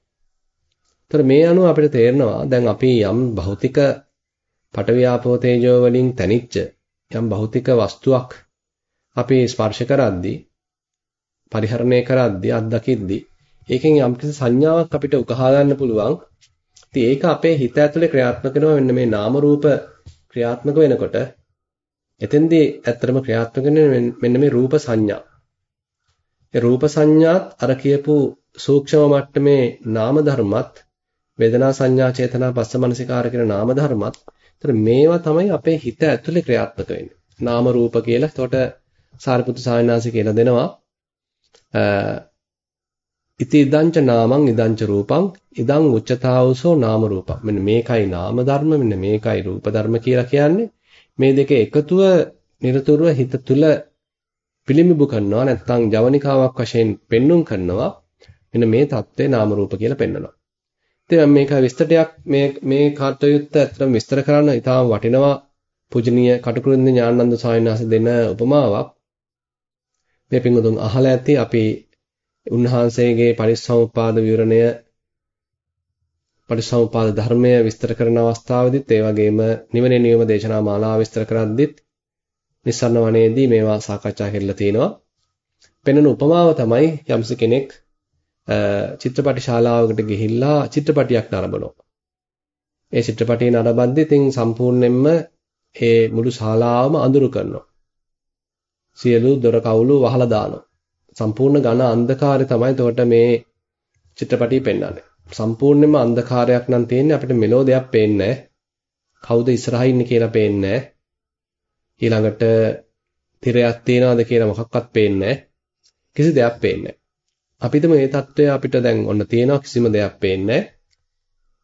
ඒතර මේ අනුව අපිට තේරෙනවා දැන් අපි යම් භෞතික පටවිය ආපෝ තේජෝ වලින් තනිච්ච යම් භෞතික වස්තුවක් අපි ස්පර්ශ කරද්දී පරිහරණය කරද්දී අත්දකිද්දී ඒකෙන් යම්කිසි සංඥාවක් අපිට උකහා ගන්න පුළුවන්. ඉතින් ඒක අපේ හිත ඇතුලේ ක්‍රියාත්මක වෙනවා මෙන්න මේ නාම රූප ක්‍රියාත්මක වෙනකොට එතෙන්දී ඇත්තටම ක්‍රියාත්මක මෙන්න මේ රූප සංඥා. ඒ රූප සංඥාත් අර කියපු සූක්ෂම මට්ටමේ නාම ධර්මත් වේදනා සංඥා චේතනා පස්ස මනසිකාර කියන නාම ධර්මත් ඒතර මේවා තමයි අපේ හිත ඇතුලේ ක්‍රියාත්මක වෙන්නේ. නාම රූප කියලා. එතකොට සාරිපුත්තු සාවිනාසි කියලා දෙනවා. ඉති ඉදංච නාමං ඉදංච රූපං ඉදං උච්චතාවසෝ නාම රූපං. මෙන්න මේකයි නාම ධර්ම මෙන්න මේකයි රූප ධර්ම කියලා කියන්නේ. මේ දෙක එකතුව নিরතුරුව හිත තුල පිළිඹු කරනවා නැත්නම් ජවනිකාවක් වශයෙන් පෙන්눔 කරනවා. මෙන්න මේ தත්ත්වේ නාම රූප කියලා පෙන්වනවා. ඉතින් මේක විස්තරයක් මේ මේ කාර්යයුත්ත ඇත්තටම විස්තර කරන්න ඉතාම වටිනවා. පූජනීය කටුකුරුන්ද ඥානানন্দ සාමිනාස දෙන උපමාවක්. මේ පින්වතුන් අහලා ඇති අපි උන්වහන්සේගේ පරිසම්පාද විවරණය පරිසම්පාද ධර්මය විස්තර කරන අවස්ථාවේදීත් ඒ වගේම නිවනේ නියම දේශනා මාලාව විස්තර කරද්දීත් නිස්සරණ වනයේදී මේවා සාකච්ඡා කරලා තිනවා. පෙනෙන උපමාව තමයි යම්ස කෙනෙක් චිත්‍රපට ශාලාවකට ගිහිල්ලා චිත්‍රපටියක් නරඹනවා. ඒ චිත්‍රපටිය නරඹද්දී ඉතින් සම්පූර්ණයෙන්ම ඒ මුළු ශාලාවම අඳුරු කරනවා. සියලු දොර කවුළු වහලා දානවා. සම්පූර්ණ ඝන අන්ධකාරය තමයි එතකොට මේ චිත්‍රපටිය පෙන්වන්නේ. සම්පූර්ණයෙන්ම අන්ධකාරයක් නම් තියෙන්නේ අපිට මෙලෝ දෙයක් පේන්නේ කවුද ඉස්සරහා ඉන්නේ කියලා පේන්නේ ඊළඟට තිරයක් තියනවාද කියලා මොකක්වත් පේන්නේ කිසි දෙයක් පේන්නේ අපිටම මේ தত্ত্বය අපිට දැන් ඔන්න තියෙනවා කිසිම දෙයක් පේන්නේ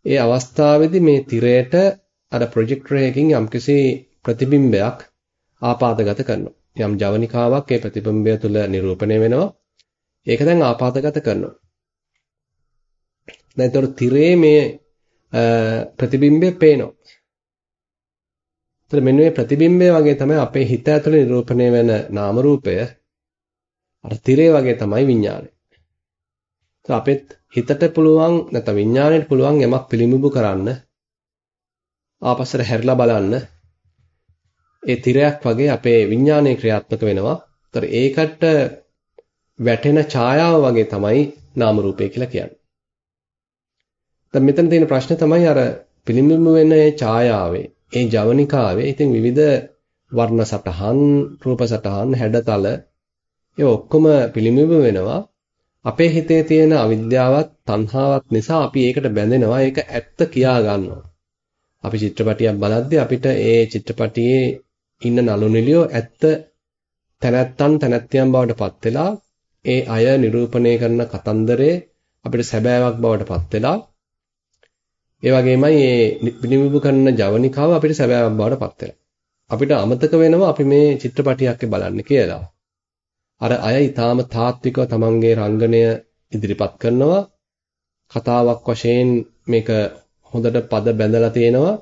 ඒ අවස්ථාවේදී මේ තිරයට අර ප්‍රොජෙක්ටර් එකකින් යම්කිසි ප්‍රතිබිම්බයක් ආපාදගත කරනවා. යම් ජවනිකාවක් ඒ ප්‍රතිබිම්බය තුළ නිරූපණය වෙනවා. ඒක දැන් ආපාදගත කරනවා. දැන් ඒතර තිරේ මේ ප්‍රතිබිම්බය පේනවා. ඒතර මෙන්න මේ ප්‍රතිබිම්බය වගේ තමයි අපේ හිත ඇතුළේ නිරූපණය වෙන නාම රූපය අර තිරේ වගේ තමයි විඥානය. අපෙත් හිතට පුළුවන් නැත්නම් විඥාණයට පුළුවන් යමක් පිළිඹු කරන්න ආපස්සට හැරිලා බලන්න ඒ තිරයක් වගේ අපේ විඥානයේ ක්‍රියාත්මක වෙනවා. ඒතර ඒකට වැටෙන ඡායාව වගේ තමයි නාම රූපය කියලා කියන්නේ. දැන් මෙතන තියෙන ප්‍රශ්නේ තමයි අර පිළිඹු වෙන ඒ ඡායාවේ, ඒ ජවනිකාවේ ඉතින් විවිධ වර්ණ සටහන්, රූප සටහන්, හැඩතල ඒ ඔක්කොම පිළිඹු වෙනවා. අපේ හිතේ තියෙන අවිද්‍යාවත් තණ්හාවත් නිසා අපි ඒකට බැඳෙනවා ඒක ඇත්ත කියා ගන්නවා. අපි චිත්‍රපටියක් බලද්දී අපිට ඒ චිත්‍රපටියේ ඉන්න නළු නිළියෝ ඇත්ත තැනැත්තන් තැනැත්තියන් බවට පත් වෙලා ඒ අය නිරූපණය කරන කතන්දරේ අපිට සැබෑවක් බවට පත් වෙලා ඒ වගේමයි මේ විනිවිද කරන ජවනිකාව අපිට සැබෑවක් බවට පත් වෙලා. අපිට අමතක වෙනවා අපි මේ චිත්‍රපටියක් බලන්නේ කියලා. අර අය ඊටාම තාත්විකව තමන්ගේ රංගනය ඉදිරිපත් කරනවා. කතාවක් වශයෙන් මේක හොඳට පද බැඳලා තියෙනවා.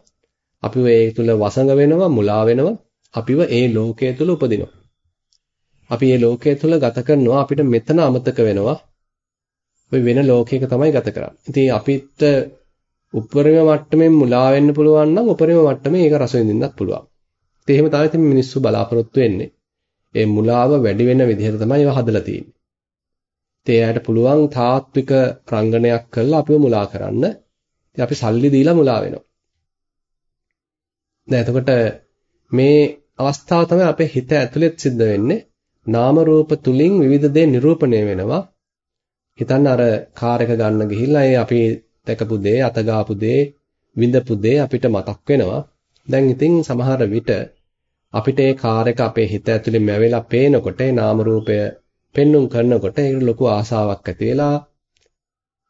අපිව ඒ තුල වසඟ වෙනවා මුලා වෙනවා. අපිව ඒ ලෝකයේ තුල උපදිනවා අපි මේ ලෝකයේ තුල ගත කරනවා අපිට මෙතන අමතක වෙනවා අපි වෙන ලෝකයක තමයි ගත කරන්නේ ඉතින් අපිට උපරිම මට්ටමින් මුලා වෙන්න පුළුවන් නම් උපරිම මට්ටමේ ඒක රස විඳින්නත් පුළුවන් ඉතින් එහෙම තමයි ඉතින් මිනිස්සු බලාපොරොත්තු වෙන්නේ ඒ මුලාව වැඩි වෙන විදිහට තමයි ඒවා හදලා තියෙන්නේ. ඉතින් එයාට පුළුවන් තාත්වික රංගනයක් කරලා අපිව මුලා කරන්න. ඉතින් අපි සල්ලි දීලා මුලා වෙනවා. දැන් එතකොට මේ අවස්ථාව තමයි අපේ හිත ඇතුළෙත් සිද්ධ වෙන්නේ. නාම රූප තුලින් විවිධ දේ නිරූපණය වෙනවා. හිතන්න අර කාර් එක ගන්න ගිහිල්ලා ඒ අපි දැකපු දේ, අතගාපු දේ, විඳපු දේ අපිට මතක් වෙනවා. දැන් ඉතින් සමහර විට අපිට ඒ කාර් එක අපේ හිත ඇතුලේ මැවෙලා පේනකොට ඒ නාම රූපය පෙන්눔 කරනකොට ඒකට ලොකු ආසාවක් ඇති වෙලා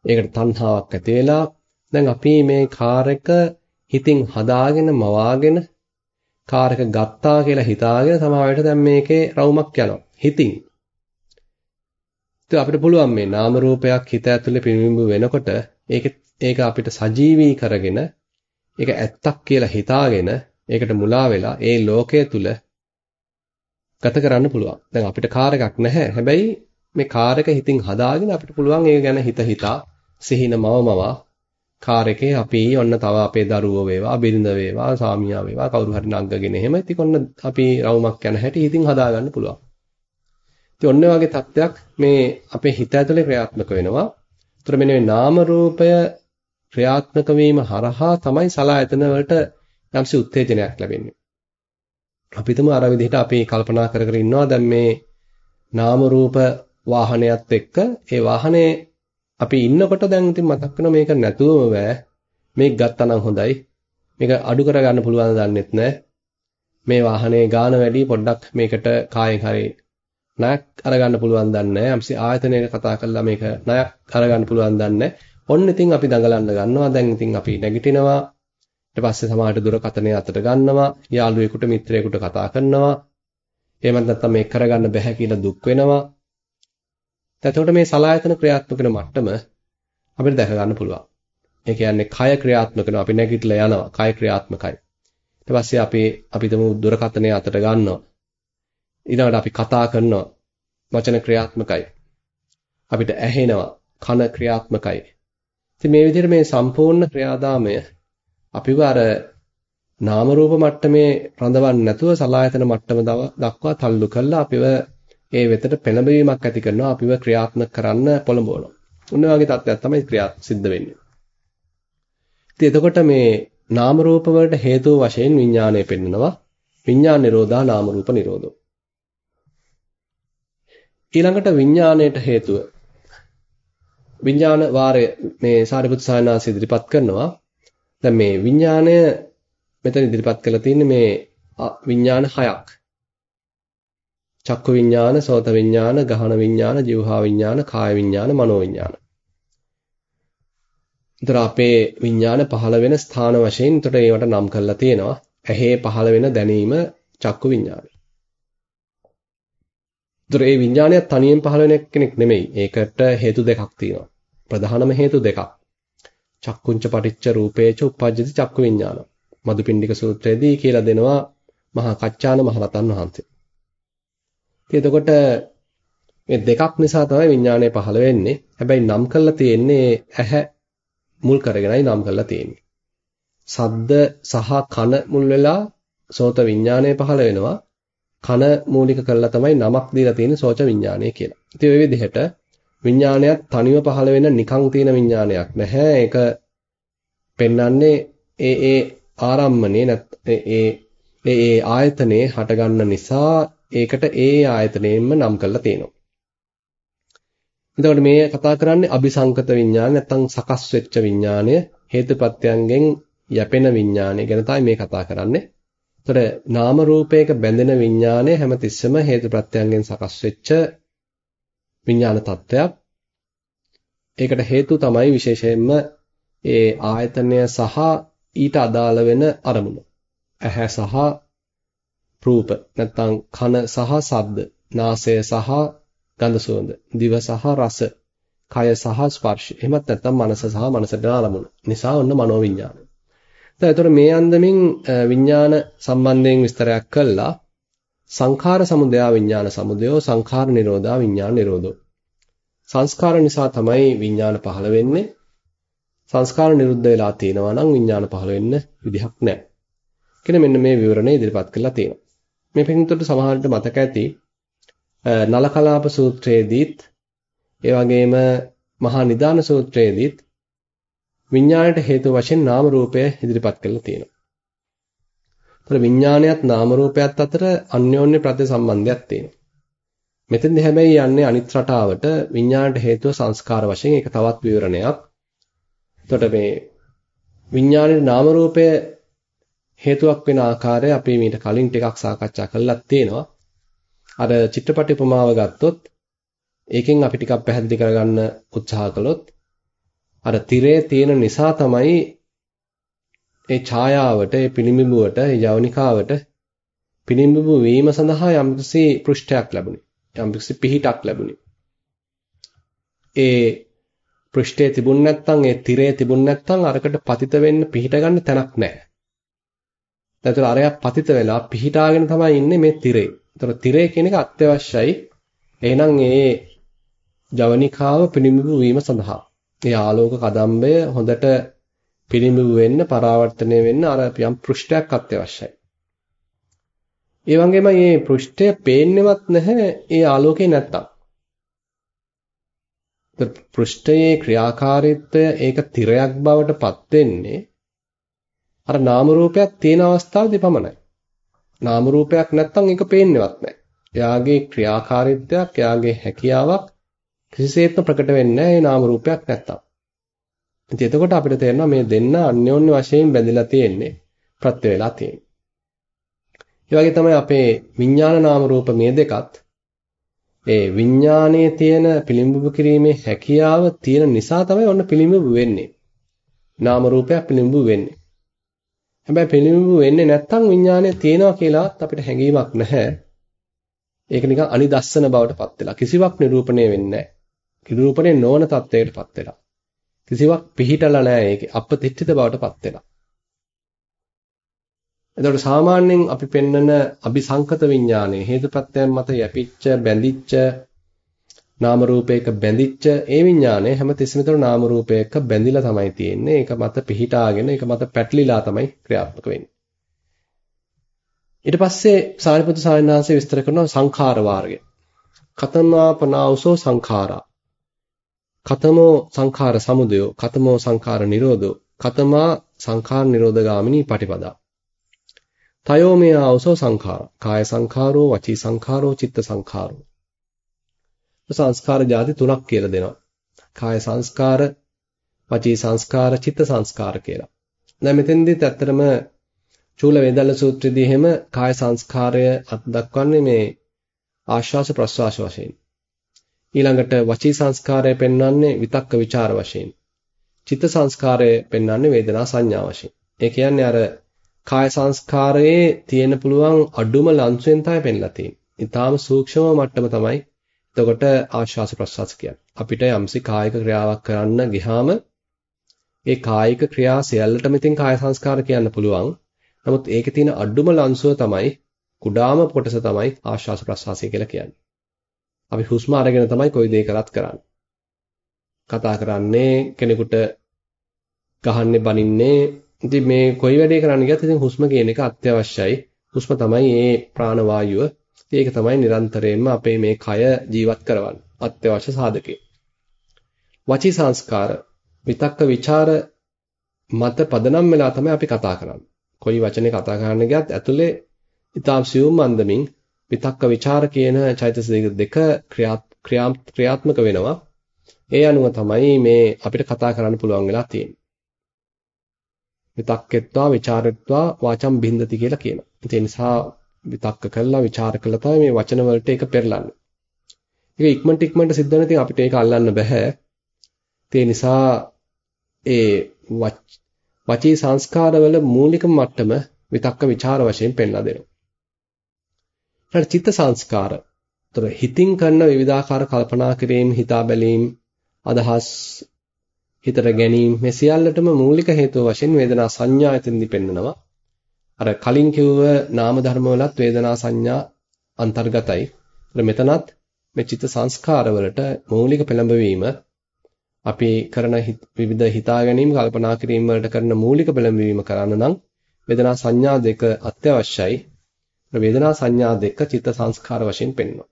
ඒකට තණ්හාවක් ඇති වෙලා දැන් අපි මේ කාර් එක හිතින් හදාගෙන මවාගෙන කාර් එක ගත්තා කියලා හිතාගෙන සමාවෙට දැන් මේකේ රවුමක් යනවා හිතින් අපිට පුළුවන් මේ නාම රූපයක් හිත ඇතුලේ පිළිඹු වෙනකොට ඒක ඒක අපිට සජීවී කරගෙන ඒක ඇත්තක් කියලා හිතාගෙන ඒකට මුලා වෙලා ඒ ලෝකයේ තුල ගත කරන්න පුළුවන්. දැන් අපිට කාර් එකක් නැහැ. හැබැයි මේ කාර් එක හිතින් හදාගෙන අපිට පුළුවන් ඒක ගැන හිත හිතා සිහින මවමවා කාර් එකේ අපි ඔන්න තව අපේ දරුවෝ වේවා, බිරිඳ වේවා, සාමියා වේවා කවුරු හරි නංගගෙන එහෙම ඉතින් ඔන්න අපි රවුමක් යන හැටි හිතින් හදාගන්න පුළුවන්. ඉතින් ඔන්න වගේ තත්ත්වයක් මේ අපේ හිත ඇතුලේ ක්‍රියාත්මක වෙනවා. ඒතර මෙන්න මේ නාම රූපය ක්‍රියාත්මක වීම හරහා තමයි සලායතන වලට යම්සි උත්තේජනයක් ලැබෙන්නේ. අපි හිතමු අර විදිහට අපි කල්පනා කර කර ඉන්නවා දැන් මේ නාම රූප වාහනයත් එක්ක ඒ වාහනේ අපි ඉන්නකොට දැන් ඉතින් මතක් වෙනවා මේක නැතුවම බෑ. මේක ගත්තා හොඳයි. මේක අඩු කරගන්න පුළුවන් දන්නෙත් නැහැ. මේ වාහනේ ගාන වැඩි පොඩ්ඩක් මේකට කායෙන් හරි ණයක් අරගන්න පුළුවන් දන්නේ නැහැ. යම්සි ආයතනයක කතා කරලා මේක ණයක් අරගන්න පුළුවන් දන්නේ ඔන්න ඉතින් අපි දඟලන්න ගන්නවා. දැන් ඉතින් අපි නැගිටිනවා. ඊට පස්සේ සමහරට දුරකථනය අතට ගන්නවා, යාළුවෙකුට මිත්‍රයෙකුට කතා කරනවා. එහෙමත් නැත්නම් මේක කරගන්න බැහැ කියලා දුක් වෙනවා. එතකොට මේ සලායතන ක්‍රියාත්මක වෙන මට්ටම අපිට දැක ගන්න පුළුවන්. ඒ කියන්නේ කය ක්‍රියාත්මක වෙනවා. අපි නැගිටලා යනවා. කය ක්‍රියාත්මකයි. ඊට පස්සේ අපි අපිටම දුරකථනය අතට ගන්නවා. ඊළඟට අපි කතා කරනවා. වචන ක්‍රියාත්මකයි. අපිට ඇහෙනවා. කන ක්‍රියාත්මකයි. ඉතින් මේ විදිහට මේ සම්පූර්ණ ක්‍රියාදාමය අපිව අර නාම රූප මට්ටමේ රඳවන්නේ නැතුව සලායතන මට්ටම දක්වා තල්ලු කළා අපිව ඒ වෙතට පෙළඹවීමක් ඇති කරනවා අපිව ක්‍රියාත්මක කරන්න පොළඹවනවා. උන්න වගේ තත්ත්වයක් තමයි ක්‍රියා සිද්ධ වෙන්නේ. ඉතින් එතකොට මේ නාම රූප වලට හේතු වශයෙන් විඥානය පෙන්වනවා. විඥාන නිරෝධා නාම රූප නිරෝධෝ. ඊළඟට විඥාණයට හේතුව විඥාන වාරය මේ සාරිපුත් සායනාස ඉදිරිපත් කරනවා. දැන් මේ විඥාණය මෙතන ඉදිරිපත් කරලා තියෙන්නේ මේ විඥාන හයක්. චක්කු විඥාන, සෝත විඥාන, ගහන විඥාන, જીවහා විඥාන, කාය විඥාන, මනෝ විඥාන. ඒතර අපේ විඥාන පහළ වෙන ස්ථාන වශයෙන් ඒතර ඒවට නම් කරලා තියෙනවා. ඇහි පහළ වෙන දැනීම චක්කු විඥානයි. ඒතර ඒ විඥානය තනියෙන් පහළ වෙන කෙනෙක් නෙමෙයි. ඒකට හේතු දෙකක් තියෙනවා. ප්‍රධානම හේතු දෙකක්. චක්කුංච පටිච්ච රූපේච උප්පජ්ජති චක්කු විඥාන. මදුපිණ්ඩික සූත්‍රයේදී කියලා දෙනවා මහා කච්චාන මහරතන් වහන්සේ. එතකොට මේ දෙකක් නිසා තමයි විඥානය පහළ වෙන්නේ. හැබැයි නම් කරලා තියෙන්නේ ඇහැ මුල් කරගෙනයි නම් කරලා තියෙන්නේ. සද්ද සහ කන මුල් වෙලා සෝත විඥානය පහළ වෙනවා. කන මූලික කරලා තමයි නමක් දීලා තියෙන්නේ සෝච විඥානය කියලා. ඉතින් ওই විදිහට විඥානයක් තනිව පහළ වෙන නිකං තියෙන විඥානයක් නැහැ. ඒක පෙන්වන්නේ ඒ ඒ ආරම්මනේ නැත් ඒ ඒ ඒ ආයතනේ හටගන්න නිසා ඒකට ඒ ආයතනයෙන්ම නම් කරලා තියෙනවා. එතකොට මේ කතා කරන්නේ අபிසංකත විඥාන නැත්නම් සකස් වෙච්ච විඥානය හේතුපත්‍යයන්ගෙන් යැපෙන විඥානය ගැන තමයි මේ කතා කරන්නේ. එතකොට නාම රූපයක බැඳෙන විඥානය හැමතිස්සෙම හේතුප්‍රත්‍යයන්ගෙන් සකස් වෙච්ච විඥාන තත්වයක්. ඒකට හේතු තමයි විශේෂයෙන්ම ඒ ආයතනය සහ ඊට අදාළ වෙන අරමුණ. ඇහැ සහ රූප නැත්නම් කන සහ ශබ්ද, නාසය සහ ගඳ සුවඳ, දිව සහ රස, කය සහ ස්පර්ශ. එහෙමත් නැත්නම් මනස සහ මනසට අරමුණ. නිසා ඔන්න මනෝවිඤ්ඤාණය. දැන් ඒතර මේ අන්දමින් විඥාන සම්බන්ධයෙන් විස්තරයක් කළා. සංඛාර සමුදයා විඥාන සමුදයෝ සංඛාර නිරෝධා විඥාන නිරෝධෝ. සංස්කාර නිසා තමයි විඥාන පහළ වෙන්නේ. සංස්කාර නිරුද්ධ වෙලා තියෙනවා නම් විඥාන පහළ වෙන්න විදිහක් නැහැ. කියන මෙන්න මේ විවරණය ඉදිරිපත් කරලා තියෙනවා. මේ පිටුන්ට සමහරවිට මතක ඇති නලකලාප සූත්‍රයේදීත් ඒ වගේම මහා නිදාන සූත්‍රයේදීත් විඥාණයට හේතු වශයෙන් නාම රූපය ඉදිරිපත් කරලා තියෙනවා. ඒතර විඥානයත් නාම රූපයත් අතර අන්‍යෝන්‍ය ප්‍රතිසම්බන්ධයක් තියෙනවා. මෙතෙන්දී හැබැයි යන්නේ අනිත් රටාවට විඥාණයට හේතුව සංස්කාර වශයෙන් ඒක තවත් විවරණයක්. එතකොට මේ විඥානයේ නාම රූපය හේතුවක් වෙන ආකාරය අපි මීට කලින් ටිකක් සාකච්ඡා කළා තියෙනවා. අර චිත්‍රපටි උපමාව ගත්තොත් ඒකෙන් අපි ටිකක් පැහැදිලි කරගන්න උත්සාහ කළොත් අර තිරේ තියෙන නිසා තමයි ඒ ඡායාවට, ඒ පිළිඹුවට, ඒ යවනිකාවට පිළිඹු වීම සඳහා යම්කිසි පෘෂ්ඨයක් ලැබුණේ. යම්කිසි පිහිටක් ලැබුණේ. ඒ පෘෂ්ඨයේ තිබුණ නැත්නම් ඒ තිරේ තිබුණ නැත්නම් අරකට පතිත වෙන්න පිහිට ගන්න තැනක් නැහැ. දැන් අරයා පතිත වෙලා පිහිටාගෙන තමයි ඉන්නේ මේ තිරේ. ඒතර තිරේ කියන එක අත්‍යවශ්‍යයි. එහෙනම් ඒ ජවනිකාව පිළිඹු වීම සඳහා ඒ ආලෝක කදම්බය හොඳට පිළිඹු වෙන්න පරාවර්තනය වෙන්න අර යම් පෘෂ්ඨයක් අත්‍යවශ්‍යයි. ඒ වගේම මේ පෘෂ්ඨය පේන්නේවත් නැහැ ඒ ආලෝකේ නැත්තම්. පෘෂ්ඨයේ ක්‍රියාකාරීත්වය ඒක තිරයක් බවට පත් වෙන්නේ අර නාම රූපයක් තියෙන අවස්ථාවේදී පමණයි. නාම රූපයක් නැත්තම් ඒක පේන්නේවත් නැහැ. එයාගේ ක්‍රියාකාරීත්වයක්, එයාගේ හැකියාවක් කිසිසේත්ම ප්‍රකට වෙන්නේ නැහැ මේ නාම රූපයක් නැත්තම්. ඉතින් එතකොට අපිට තේරෙනවා මේ දෙන්න අන්‍යෝන්‍ය වශයෙන් බැඳිලා තියෙන්නේ, ප්‍රත්‍ය වේලා තියෙන්නේ. ඒ වගේ තමයි අපේ විඥාන නාම රූප මේ දෙකත් ඒ විඥානයේ තියෙන පිළිඹු කිරීමේ හැකියාව තියෙන නිසා තමයි ඔන්න පිළිඹු වෙන්නේ. නාම රූපයක් පිළිඹු වෙන්නේ. හැබැයි පිළිඹු වෙන්නේ නැත්තම් විඥානය තියෙනවා කියලාත් අපිට හැඟීමක් නැහැ. ඒක නිකන් අනිදස්සන බවට පත් වෙලා කිසිවක් නිරූපණය වෙන්නේ නැහැ. නිරූපණය නොවන තත්වයකට පත් වෙලා. කිසිවක් පිහිටලා නැහැ ඒකේ අපතිත්‍ිත බවට පත් වෙලා. එතකොට සාමාන්‍යයෙන් අපි පෙන්නන අபிසංකත විඥානයේ හේතුප්‍රත්‍යයන් මත යැපිච්ච බැඳිච්ච නාම රූපයක බැඳිච්ච ඒ විඥානය හැමතිස්සෙම ඒතර නාම රූපයක බැඳිලා තමයි තියෙන්නේ. ඒක මත පිහිටාගෙන ඒක මත පැටලිලා තමයි ක්‍රියාත්මක වෙන්නේ. ඊට පස්සේ සාරිපුත්‍ර සාරිණාංශය විස්තර කරනවා සංඛාර වාර්ගය. කතමාපනාවසෝ සංඛාරා. කතමෝ සංඛාර සමුදයෝ කතමෝ සංඛාර නිරෝධෝ කතමා සංඛාර නිරෝධගාමිනී පටිපදා. තයෝ මේ ආවසෝ සංඛාර. කාය සංඛාරෝ, වචී සංඛාරෝ, චිත්ත සංඛාරෝ. සංස්කාර જાති තුනක් කියලා දෙනවා. කාය සංස්කාර, වචී සංස්කාර, චිත්ත සංස්කාර කියලා. දැන් මෙතෙන්දීත් ඇත්තටම චූල වේදල්ල සූත්‍රයේදී එහෙම කාය සංස්කාරය අත් දක්වන්නේ මේ ආශ්වාස ප්‍රශ්වාස වශයෙන්. ඊළඟට වචී සංස්කාරය පෙන්වන්නේ විතක්ක ਵਿਚාර වශයෙන්. චිත්ත සංස්කාරය පෙන්වන්නේ වේදනා සංඥා වශයෙන්. ඒ කියන්නේ අර කාය සංස්කාරයේ තියෙන පුළුවන් අඩුම ලංසුවෙන් තමයි පෙන්ලා තියෙන්නේ. ඊටාම සූක්ෂම මට්ටම තමයි එතකොට ආශ්වාස ප්‍රශ්වාස කියන්නේ. අපිට යම්සි කායික ක්‍රියාවක් කරන්න ගියාම ඒ කායික ක්‍රියා සියල්ලටම ඉතින් කාය සංස්කාර කියන්න පුළුවන්. නමුත් ඒකේ තියෙන අඩුම ලංසුව තමයි කුඩාම කොටස තමයි ආශ්වාස ප්‍රශ්වාසය කියලා කියන්නේ. අපි හුස්ම අරගෙන තමයි කොයි දේ කරත් කරන්නේ. කතා කරන්නේ කෙනෙකුට ගහන්නේ බනින්නේ ඉතින් මේ කොයි වැඩේ කරන්න ගියත් ඉතින් හුස්ම කියන එක අත්‍යවශ්‍යයි. හුස්ම තමයි මේ ප්‍රාණ වායුව. ඒක තමයි නිරන්තරයෙන්ම අපේ මේ කය ජීවත් කරවන්න අත්‍යවශ්‍ය සාධකය. වචී සංස්කාර විතක්ක ਵਿਚාර මත පදනම් වෙලා තමයි අපි කතා කරන්නේ. කොයි වචනේ කතා කරන්න ගියත් ඇතුලේ ඊටාම් සියුම් මන්දමින් විතක්ක ਵਿਚාර කියන චෛතසික දෙක ක්‍රියාත්මක වෙනවා. ඒ අනුව තමයි මේ අපිට කතා කරන්න පුළුවන් වෙලා තියෙන්නේ. විතක්කෙත්වා ਵਿਚාරෙත්වා වාචම් බින්දති කියලා කියනවා. ඒ නිසා විතක්ක කළා ਵਿਚාර කළා තමයි මේ වචන වලට ඒක පෙරලන්නේ. ඒක ඉක්මනට ඉක්මනට සිද්ධ වෙන ඉතින් අපිට ඒක අල්ලන්න බෑ. ඒ නිසා ඒ වචී සංස්කාරවල මූලික මට්ටම විතක්ක ਵਿਚාර වශයෙන් පෙන්ලා දෙනවා. ඊට චිත්ත සංස්කාර. ତොර හිතින් කරන විවිධාකාර කල්පනා කිරීම, හිතා බැලීම, අදහස් හිතට ගැනීම මේ සියල්ලටම මූලික හේතුව වශයෙන් වේදනා සංඥා එතෙන්දි පෙන්වනවා. අර කලින් කිව්ව නාම ධර්ම වලත් වේදනා සංඥා අන්තර්ගතයි. මෙතනත් මේ චිත්ත සංස්කාරවලට මූලික පෙළඹවීම අපි කරන විවිධ හිතා ගැනීම කල්පනා කිරීම වලට කරන මූලික පෙළඹවීම කරන්න නම් වේදනා සංඥා දෙක අත්‍යවශ්‍යයි. වේදනා සංඥා දෙක චිත්ත සංස්කාර වශයෙන් පෙන්වනවා.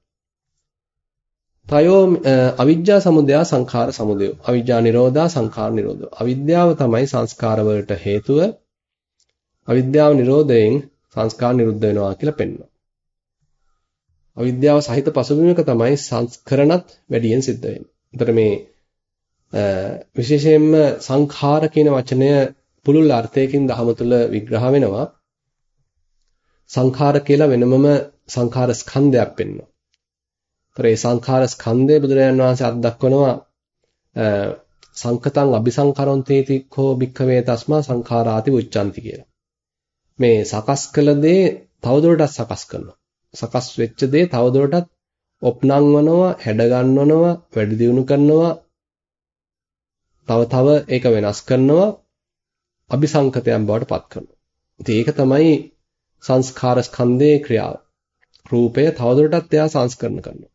තයෝ අවිජ්ජා සමුදය සංඛාර සමුදය. අවිජ්ජා නිරෝධා සංඛාර නිරෝධය. අවිද්‍යාව තමයි සංස්කාර වලට හේතුව. අවිද්‍යාව නිරෝධයෙන් සංස්කාර නිරුද්ධ වෙනවා කියලා පෙන්වනවා. අවිද්‍යාව සහිත පසුබිමක තමයි සංස්කරණත් වැඩියෙන් සිද්ධ වෙන්නේ. ඒතර මේ විශේෂයෙන්ම සංඛාර කියන වචනය පුළුල් අර්ථයකින් දහම තුළ විග්‍රහ වෙනවා. සංඛාර කියලා වෙනමම සංඛාර ස්කන්ධයක් පෙන්වනවා. ඒතර මේ සංඛාර ස්කන්ධය බුදුරජාණන් වහන්සේ අත් දක්වනවා සංකතං අபிසංකරොන්තේති කෝ භික්ඛවේ තස්මා සංඛාරාති උච්චanti කියලා. මේ සකස් කළ දේ තවදුරටත් සකස් කරනවා. සකස් වෙච්ච දේ තවදුරටත් ඔප්නංවනවා, හැඩ ගන්නවනවා, වැඩි දියුණු කරනවා, තව තව ඒක වෙනස් කරනවා, අபிසංකතයන් බවට පත් කරනවා. ඉතින් ඒක තමයි සංස්කාර ස්කන්ධයේ ක්‍රියාව. රූපය තවදුරටත් එයා සංස්කරණ කරනවා.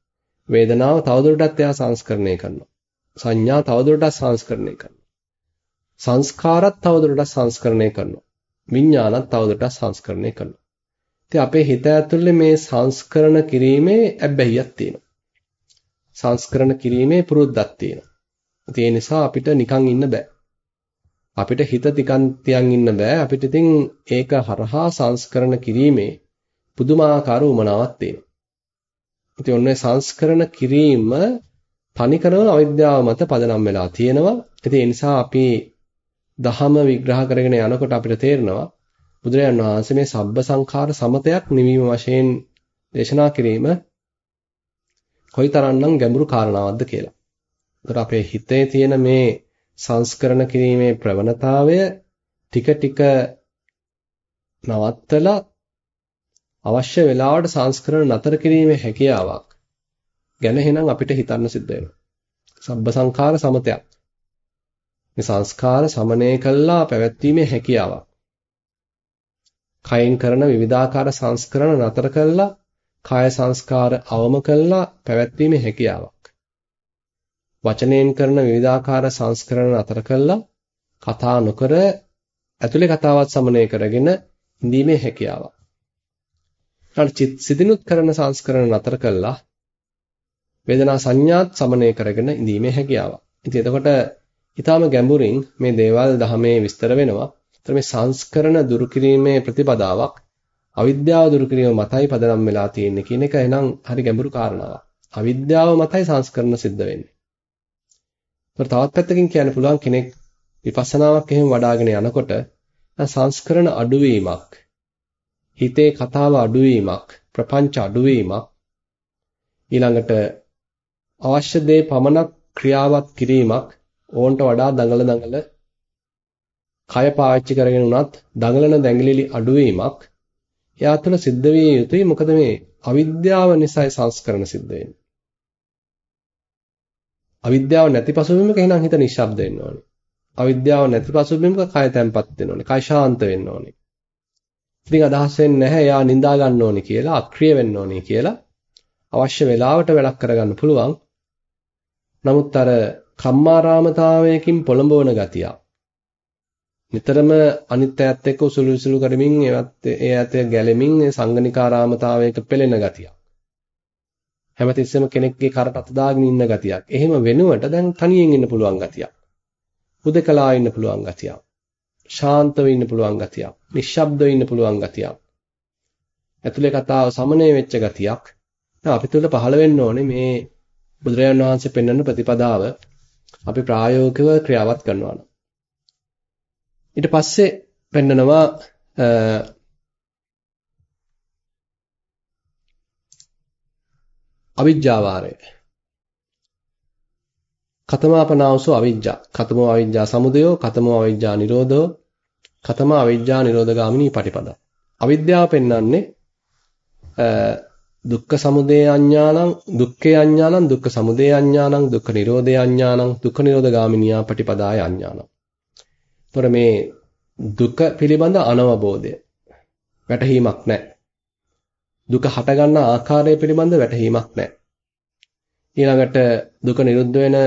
වේදනාව තවදුරටත් එයා සංස්කරණය කරනවා. සංඥා තවදුරටත් සංස්කරණය කරනවා. සංස්කාරත් තවදුරටත් සංස්කරණය කරනවා. විඥානත් තවදුරටත් සංස්කරණය කරනවා. ඉතින් අපේ හිත ඇතුලේ මේ සංස්කරණ කිරීමේ ඇබ්බැහියක් තියෙනවා. සංස්කරණ කිරීමේ පුරුද්දක් තියෙනවා. ඒ නිසා අපිට නිකන් ඉන්න බෑ. අපිට හිත තිකන් තියන් ඉන්න බෑ. අපිට ඉතින් ඒක හරහා සංස්කරණ කිරීමේ පුදුමාකාර උමනාවක් තියෙනවා. ඉතින් ඔන්නේ සංස්කරණ කිරීම තනිකරම අවිද්‍යාව මත පදනම් වෙලා තියෙනවා. ඉතින් ඒ නිසා අපි දහම විග්‍රහ කරගෙන යනකොට අපිට තේරෙනවා බුදුරජාණන් වහන්සේ මේ සබ්බ සංඛාර සමතයක් නිවීම වශයෙන් දේශනා කිරීම කොයිතරම්නම් ගැඹුරු කාරණාවක්ද කියලා. ඒතර අපේ හිතේ තියෙන මේ සංස්කරණ කිරීමේ ප්‍රවණතාවය ටික ටික නවත්තලා අවශ්‍ය වෙලාවට සංස්කරණ නතර කිරීමේ හැකියාවක් ගැන එහෙනම් අපිට හිතන්න සිද්ධ වෙනවා. සබ්බ සංඛාර සමතයක්. මේ සංස්කාර සමනය කළා පැවැත්වීමේ හැකියාවක්. කයෙන් කරන විවිධාකාර සංස්කරණ නතර කළා කාය සංස්කාර අවම කළා පැවැත්වීමේ හැකියාවක්. වචනයෙන් කරන විවිධාකාර සංස්කරණ නතර කළා කතා නොකර ඇතුලේ කතාවත් සමනය කරගෙන ඉඳීමේ හැකියාවක්. ඊට සිතිනුත් කරන සංස්කරණ නතර කළා වේදනා සංඥාත් සමනය කරගෙන ඉඳීමේ හැකියාවක්. ඉතින් එතකොට ඊටාම ගැඹුරින් මේ දේවල් ධහමේ විස්තර වෙනවා. ඒතර මේ සංස්කරණ දුරු කිරීමේ ප්‍රතිපදාවක් අවිද්‍යාව දුරු කිරීම මතයි පදනම් වෙලා තියෙන්නේ කියන එක එහෙනම් හරි ගැඹුරු කාරණාවක්. අවිද්‍යාව මතයි සංස්කරණ සිද්ධ වෙන්නේ. ඒතර තවත් පැත්තකින් කියන්න පුළුවන් කෙනෙක් විපස්සනාවක් එහෙම වඩ아가න යනකොට සංස්කරණ අඩුවීමක් හිතේ කතාව අඩුවීමක් ප්‍රපංච අඩුවීමක් ඊළඟට අවශ්‍ය දේ පමණක් ක්‍රියාවත් කිරීමක් ඕන්ට වඩා දඟල දඟල කය පාවිච්චි කරගෙන උනත් දඟලන දැඟලිලි අඩුවීමක් එයා තුළ සිද්ධ විය යුතුයි. මොකද මේ අවිද්‍යාව නිසායි සංස්කරණ සිද්ධ වෙන්නේ. අවිද්‍යාව නැති පසුබිමක එහෙනම් හිත නිශ්ශබ්ද වෙන්න ඕනේ. අවිද්‍යාව නැති පසුබිමක කය තැම්පත් වෙන්න ඕනේ. කය ශාන්ත වෙන්න ඕනේ. ඉතින් අදහස් වෙන්නේ නැහැ එයා නිඳා ගන්න ඕනේ කියලා අක්‍රිය වෙන්න ඕනේ කියලා. අවශ්‍ය වෙලාවට වැඩක් කරගන්න පුළුවන්. නමුත් අර කම්මාරාමතාවයකින් පොළඹවන ගතිය. නිතරම අනිත් ඈත් එක්ක උසුළු උසුළු කරමින් ඒවත් ඒ ඈත ගැලෙමින් ඒ සංගනිකාරාමතාවයක පෙළෙන ගතියක්. හැමතිස්සෙම කෙනෙක්ගේ කරට අත දාගෙන ඉන්න ගතියක්. එහෙම වෙනුවට දැන් තනියෙන් ඉන්න පුළුවන් ගතියක්. හුදකලා ඉන්න පුළුවන් ගතියක්. ශාන්තව ඉන්න පුළුවන් ගතියක්. නිශ්ශබ්දව ඉන්න පුළුවන් ගතියක්. ඇතුලේ කතාව සමනය වෙච්ච ගතියක්. අපි තුල පහළ වෙන්න ඕනේ මේ බුදුරජාණන් වහන්සේ පෙන්වන ප්‍රතිපදාව අපි ප්‍රායෝගිකව ක්‍රියාවත් කරනවා ඊට පස්සේ පෙන්නනවා අවිජ්ජාවාරය. කතමාපනාවසෝ අවිජ්ජා. කතමෝ අවිජ්ජා සමුදයෝ, කතමෝ අවිජ්ජා නිරෝධෝ, කතම අවිජ්ජා නිරෝධගාමිනී පටිපදා. අවිද්‍යාව පෙන්වන්නේ දුක්ඛ සමුදය අඥානං දුක්ඛේ අඥානං දුක්ඛ සමුදය අඥානං දුක්ඛ නිරෝධය අඥානං දුක්ඛ නිරෝධ ගාමිනියා පටිපදාය අඥානං. ତොර මේ දුක පිළිබඳ අනවබෝධය වැටහීමක් නැහැ. දුක හටගන්න ආකාරය පිළිබඳ වැටහීමක් නැහැ. ඊළඟට දුක නිරුද්ධ වෙන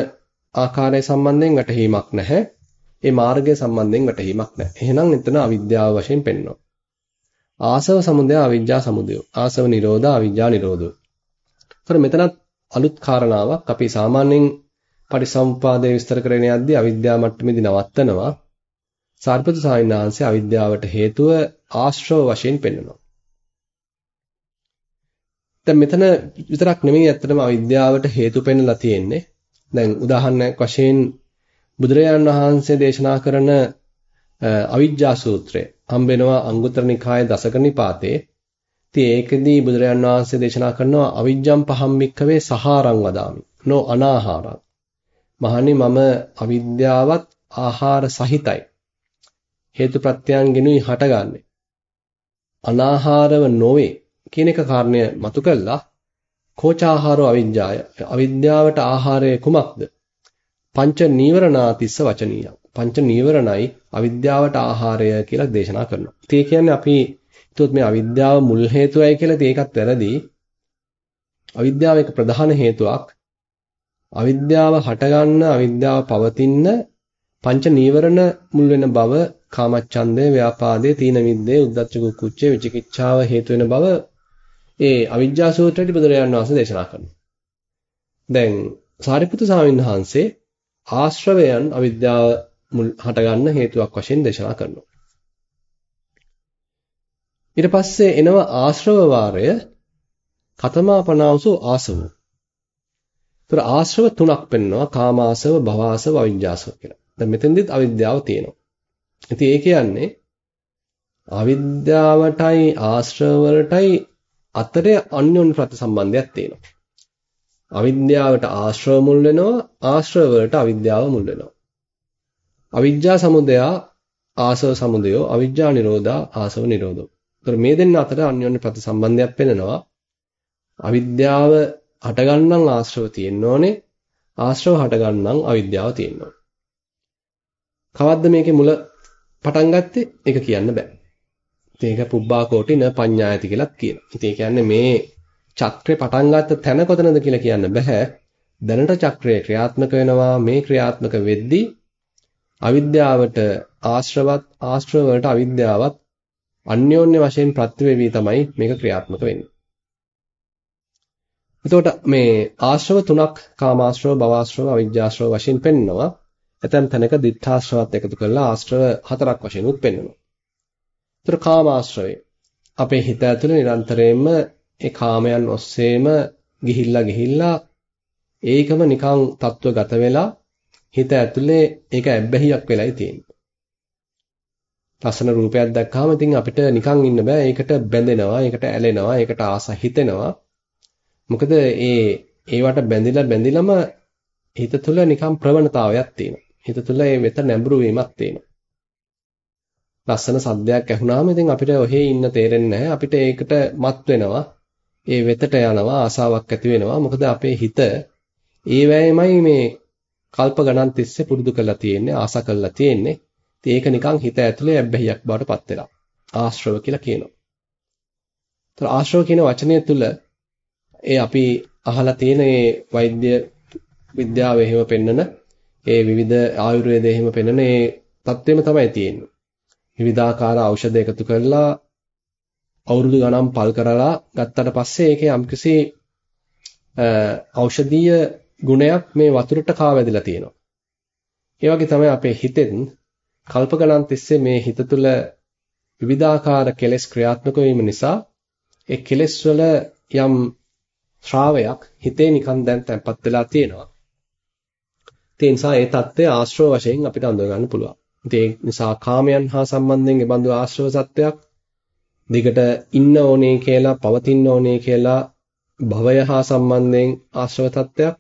ආකාරය සම්බන්ධයෙන් වැටහීමක් නැහැ. ඒ මාර්ගය සම්බන්ධයෙන් වැටහීමක් නැහැ. එහෙනම් එතන අවිද්‍යාව වශයෙන් පෙන්වනවා. ආසව සමුදය අවිජ්ජා සමුදය. ආසව නිරෝධ අවිජ්ජා නිරෝධය. ඒතර මෙතනත් අලුත් කාරණාවක් අපි සාමාන්‍යයෙන් පටිසම්පාදයේ විස්තර කරගෙන යද්දී අවිද්‍යාව මට්ටමේදී නවත්තනවා. සාරිපුත්‍ර සාමිනාංශය අවිද්‍යාවට හේතුව ආශ්‍රව වශයෙන් පෙන්වනවා. දැන් මෙතන විතරක් නෙමෙයි ඇත්තටම අවිද්‍යාවට හේතු පෙන්වලා තියෙන්නේ. දැන් උදාහරණයක් වශයෙන් බුදුරජාණන් වහන්සේ දේශනා කරන අවිජ්ජා සූත්‍රය හම්බෙනවා අංගුත්තර නිකායේ දසක නිපාතේ. ඉතින් ඒකෙදී බුදුරජාන් වහන්සේ දේශනා කරනවා අවිජ්ජම් පහම්මික්කවේ සහාරං වදාමි. නෝ අනාහාරං. මහණනි මම අවිද්‍යාවත් ආහාර සහිතයි. හේතු ප්‍රත්‍යයන්ගෙනුයි හටගන්නේ. අනාහාරව නොවේ කියන එක කාරණය මතු කළා. කෝචාහාරෝ අවිජ්ජාය. අවිද්‍යාවට ආහාරය කුමක්ද? පංච නීවරණාතිස්ස වචනීය. පංච නීවරණයි අවිද්‍යාවට ආහාරය කියලා දේශනා කරනවා. ඒ කියන්නේ අපි හිතුවොත් මේ අවිද්‍යාව මුල් හේතුවයි කියලා ඒකත් වැරදි. අවිද්‍යාව එක ප්‍රධාන හේතුවක්. අවිද්‍යාව හටගන්න අවිද්‍යාව පවතින පංච නීවරණ මුල් වෙන බව කාමච්ඡන්දය, ව්‍යාපාදේ, තීන මිද්දේ, උද්ධච්ච කුච්චේ, විචිකිච්ඡාව හේතු වෙන බව ඒ අවිජ්ජා සූත්‍රයේ බුදුරජාණන් වහන්සේ දේශනා කරනවා. දැන් සාරිපුත්තු ස්වාමීන් වහන්සේ ආශ්‍රවයන් අවිද්‍යාව මුල් හටගන්න හේතුවක් වශයෙන් දේශනා කරනවා. ඊට පස්සේ එනවා ආශ්‍රව වාරය කතමාපනාවසෝ ආසව. ඒතර ආශ්‍රව තුනක් පෙන්වනවා කාමාසව, භවආසව, අවිජ්ජාසව කියලා. දැන් මෙතෙන්දිත් අවිද්‍යාව තියෙනවා. ඉතින් ඒ කියන්නේ අවිද්‍යාවටයි ආශ්‍රව වලටයි අතරේ අන්‍යෝන්‍ය ප්‍රතිසම්බන්ධයක් තියෙනවා. අවිද්‍යාවට ආශ්‍රව මුල් වෙනවා ආශ්‍රව වලට අවිද්‍යාව මුල් වෙනවා. අවිජ්ජා සමුදය ආසව සමුදයෝ අවිජ්ජා නිරෝධා ආසව නිරෝධෝ. ඒතර මේ දෙන්න අතර අන්‍යෝන්‍ය ප්‍රතිසම්බන්ධයක් පෙනෙනවා. අවිද්‍යාව හටගන්නම් ආශ්‍රව තියෙන්න ඕනේ. ආශ්‍රව හටගන්නම් අවිද්‍යාව තියෙන්න ඕනේ. කවද්ද මේකේ මුල පටන් ගත්තේ? ඒක කියන්න බෑ. ඉතින් ඒක පුබ්බා කෝටින පඤ්ඤායති කියලාත් කියනවා. ඉතින් ඒ කියන්නේ මේ චක්‍රේ පටන් ගත්ත තැන කොතනද කියලා කියන්න බෑ. දැනට චක්‍රය ක්‍රියාත්මක වෙනවා මේ ක්‍රියාත්මක වෙද්දී අවිද්‍යාවට ආශ්‍රවත් ආශ්‍රව වලට අවිද්‍යාවත් අන්‍යෝන්‍ය වශයෙන් ප්‍රතිවේවි තමයි මේක ක්‍රියාත්මක වෙන්නේ. එතකොට මේ ආශ්‍රව තුනක් කාමාශ්‍රව, භවආශ්‍රව, අවිජ්ජාශ්‍රව වශයෙන් පෙන්නවා. ඇතැම් තැනක දිඨාශ්‍රවත් එකතු කරලා ආශ්‍රව හතරක් වශයෙන් උත් පෙන්වනවා. ඒතර කාමාශ්‍රවය. අපේ හිත ඇතුලේ නිරන්තරයෙන්ම ඒ කාමයන් ඔස්සේම ගිහිල්ලා ගිහිල්ලා ඒකම නිකන් තත්වගත වෙලා හිත ඇතුලේ ඒක ඇබ්බැහියක් වෙලයි තියෙන්නේ. ලස්සන රූපයක් දැක්කහම ඉතින් අපිට නිකන් ඉන්න බෑ. ඒකට බැඳෙනවා, ඒකට ඇලෙනවා, ඒකට ආස හිතෙනවා. මොකද ඒ ඒවට බැඳිලා බැඳිලම හිත තුළ නිකන් ප්‍රවණතාවයක් තියෙනවා. හිත තුළ ඒ වෙත නැඹුරු වීමක් තියෙනවා. ලස්සන සද්දයක් ඇහුණාම ඉතින් අපිට ඔහේ ඉන්න තේරෙන්නේ නැහැ. අපිට ඒකට මත් වෙනවා. ඒ වෙතට යනවා ආසාවක් ඇති වෙනවා. මොකද අපේ හිත ඒ වෑයමයි මේ කල්ප ගණන් තිස්සේ පුරුදු කරලා තියෙන්නේ, ආසා කරලා තියෙන්නේ. ඉතින් ඒක නිකන් හිත ඇතුලේ ඇබ්බැහියක් බවට පත් වෙලා. ආශ්‍රව කියලා කියනවා. ඒතර ආශ්‍රව කියන වචනය තුල ඒ අපි අහලා තියෙන ඒ වෛද්‍ය විද්‍යාව එහෙම පෙන්නන ඒ විවිධ ආයුර්වේදයේ එහෙම පෙන්නන ඒ தත්වෙම තමයි තියෙන්නේ. විවිධාකාර ඖෂධ එකතු කරලා අවුරුදු ගණන් පල් කරලා ගත්තට පස්සේ ඒකේ යම්කිසි ඖෂධීය ගුණයක් මේ වතුරට කාවැදලා තියෙනවා. ඒ වගේ තමයි අපේ හිතෙන් කල්ප ගණන් තිස්සේ මේ හිත තුළ විවිධාකාර කෙලෙස් ක්‍රියාත්මක වීම නිසා ඒ කෙලෙස් වල යම් ශ්‍රාවයක් හිතේ නිකන් දැන් තැම්පත් වෙලා තියෙනවා. ඒ නිසා ඒ தත්ත්වය ආශ්‍රව වශයෙන් අපිට අඳුර ගන්න පුළුවන්. ඒ නිසා කාමයන් හා සම්බන්ධයෙන් ඒ බඳු ආශ්‍රව සත්‍යයක් දිගට ඉන්න ඕනේ කියලා පවතින්න ඕනේ කියලා භවය හා සම්බන්ධයෙන් ආශ්‍රව තත්ත්වයක්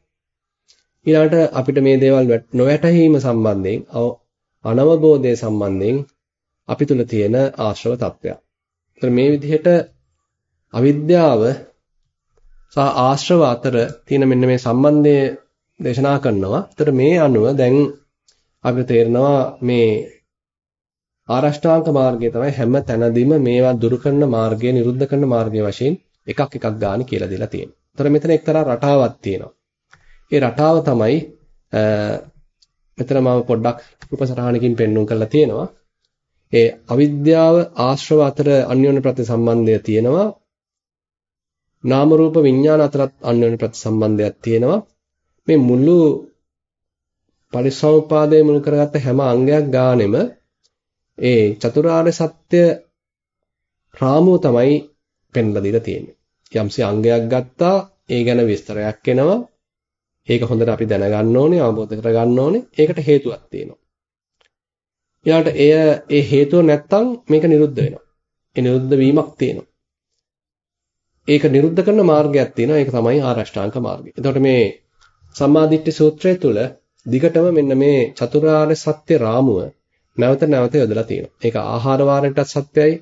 ඊළඟට අපිට මේ දේවල් නොවැටහීම සම්බන්ධයෙන් අනවබෝධය සම්බන්ධයෙන් අපි තුල තියෙන ආශ්‍රව තත්ත්වයක්. ඒතර මේ විදිහට අවිද්‍යාව සහ ආශ්‍රව අතර තියෙන මෙන්න මේ සම්බන්ධය දේශනා කරනවා. ඒතර මේ අනුව දැන් අපිට තේරෙනවා මේ ආරෂ්ඨාංග මාර්ගය තමයි හැම තැනදීම මේවා දුරු කරන මාර්ගය, නිරුද්ධ කරන මාර්ගය වශයෙන් එකක් එකක් ගන්න කියලා දීලා තියෙනවා. ඒතර මෙතන එක්තරා රටාවක් තියෙනවා. ඒ රටාව තමයි මෙතන මම පොඩ්ඩක් උපසරහණකින් පෙන්වුම් කරලා තියෙනවා. ඒ අවිද්‍යාව ආශ්‍රව අතර අන්‍යෝන්‍ය ප්‍රතිසම්බන්ධය තියෙනවා. නාම රූප විඥාන අතරත් අන්‍යෝන්‍ය ප්‍රතිසම්බන්ධයක් තියෙනවා. මේ මුළු පරිසම්පාදයේ මුල් කරගත්ත හැම අංගයක් ගානෙම ඒ චතුරාර්ය සත්‍ය රාමුව තමයි පෙන්ලා දීලා තියෙන්නේ. යම්සි අංගයක් ගත්තා ඒ ගැන විස්තරයක් එනවා. ඒක හොඳට අපි දැනගන්න ඕනේ, අවබෝධ කරගන්න ඕනේ. ඒකට හේතුවක් තියෙනවා. ඊළඟට එය ඒ හේතුව නැත්තම් මේක නිරුද්ධ වෙනවා. ඒ නිරුද්ධ වීමක් තියෙනවා. ඒක නිරුද්ධ කරන මාර්ගයක් තියෙනවා. ඒක තමයි ආරෂ්ඨාංග මාර්ගය. එතකොට මේ සම්මාදිට්ඨි සූත්‍රය තුල දිගටම මෙන්න මේ චතුරාර්ය සත්‍ය රාමුව නැවත නැවත යොදලා තියෙනවා. ඒක ආහාර වාරයටත් සත්‍යයි.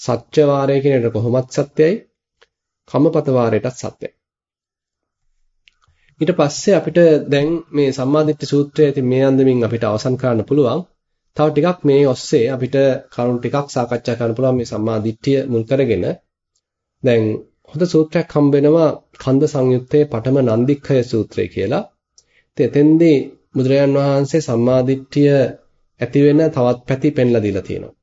සත්‍ය වාරය කියන එක කොහොමත් සත්‍යයි. කමපත වාරයටත් සත්‍යයි. ඊට පස්සේ අපිට දැන් මේ සම්මාදිට්ඨි සූත්‍රය ඉතින් මේ අන්දමින් අපිට අවසන් කරන්න පුළුවන්. තව ටිකක් මේ ඔස්සේ අපිට කරුණු ටිකක් සාකච්ඡා කරන්න පුළුවන් මේ සම්මාදිට්ඨිය මුල් කරගෙන. දැන් හොඳ සූත්‍රයක් හම්බ වෙනවා කන්ද සංයුත්තේ පඨම නන්දික්ඛය සූත්‍රය කියලා. ඉතින් එතෙන්දී බුදුරජාන් වහන්සේ සම්මාදිට්ඨිය ඇති වෙන තවත් පැති පෙන්ලා දීලා තියෙනවා.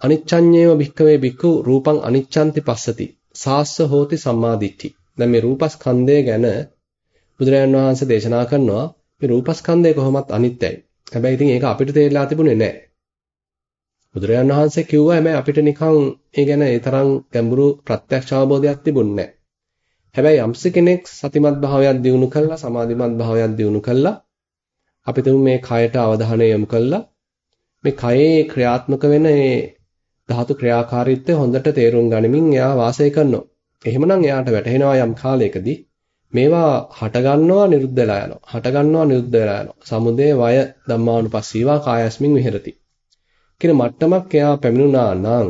අනිච්ඡඤ්ඤේව භික්ඛවේ භික්ඛු රූපං අනිච්ඡන්ති පස්සති. සාස්ස හෝති සම්මාදිට්ඨි. දැන් මේ රූපස්කන්ධය ගැන බුදුරජාණන් වහන්සේ දේශනා කරනවා මේ රූපස්කන්ධය කොහොමත් අනිත්‍යයි. හැබැයි ඉතින් ඒක අපිට තේරලා තිබුණේ නැහැ. බුදුරජාණන් වහන්සේ කිව්වා හැබැයි අපිට නිකන් ඒ ගැන ඒ තරම් ගැඹුරු ප්‍රත්‍යක්ෂ අවබෝධයක් තිබුණේ නැහැ. හැබැයි යම්ස කෙනෙක් සතිමත් භාවයක් දියුණු කළා සමාධිමත් භාවයක් දියුණු කළා අපි තුමු මේ කයට අවධානය යොමු කළා මේ කයේ ක්‍රියාත්මක වෙන මේ ධාතු ක්‍රියාකාරීත්වය හොඳට තේරුම් ගනිමින් එයා වාසය කරනවා. එහෙමනම් එයාට වැටහෙනවා යම් කාලයකදී මේවා හටගන්නවා නිරුද්ධ වෙලා යනවා. හටගන්නවා නිරුද්ධ වෙලා යනවා. සමුදේ වය ධම්මානුපස්සීවා කායස්මින් විහෙරති. කියන මට්ටමක් එයා පැමිණුණා නම්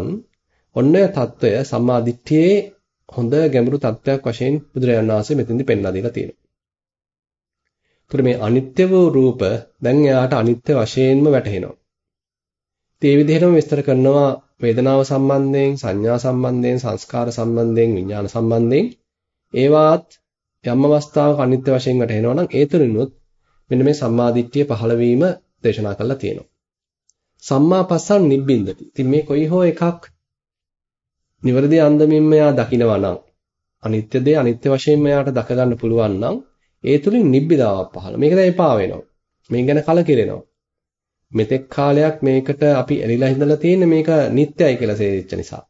ඔන්න තත්වය සම්මාදිට්ඨියේ හොඳ ගැඹුරු තත්වයක් වශයෙන් බුදුරජාණන් වහන්සේ මෙතෙන්දි පෙන්ලා දීලා තියෙනවා. ඒතර මේ අනිත්‍ය වූ රූප දැන් එයාට අනිත්‍ය වශයෙන්ම වැටහෙනවා. ඒ විදිහටම විස්තර කරනවා වේදනාව සම්බන්ධයෙන්, සංඥා සම්බන්ධයෙන්, සංස්කාර සම්බන්ධයෙන්, විඥාන සම්බන්ධයෙන් ඒවාත් යම් අවස්ථාවක අනිත්‍ය වශයෙන් වැටහෙනවා නම් ඒ තුලිනුත් මෙන්න මේ සම්මාදිට්ඨිය පහළ වීම දේශනා කරලා තියෙනවා. සම්මා පස්සන් නිබ්බින්දති. ඉතින් මේ කොයි හෝ එකක් නිවැරදි අන්දමින්ම යා දකිනවා නම් අනිත්‍ය දේ අනිත්‍ය වශයෙන්ම යාට දක ගන්න පුළුවන් නම් ඒ තුලින් නිබ්බිදාවක් පහළ. මේක දැන් එපා වෙනවා. මේ ගැන කලකිරෙනවා. මෙතෙක් කාලයක් මේකට අපි ඇලිලා හිඳලා තියෙන්නේ මේක නිත්‍යයි කියලා තේරිච්ච නිසා.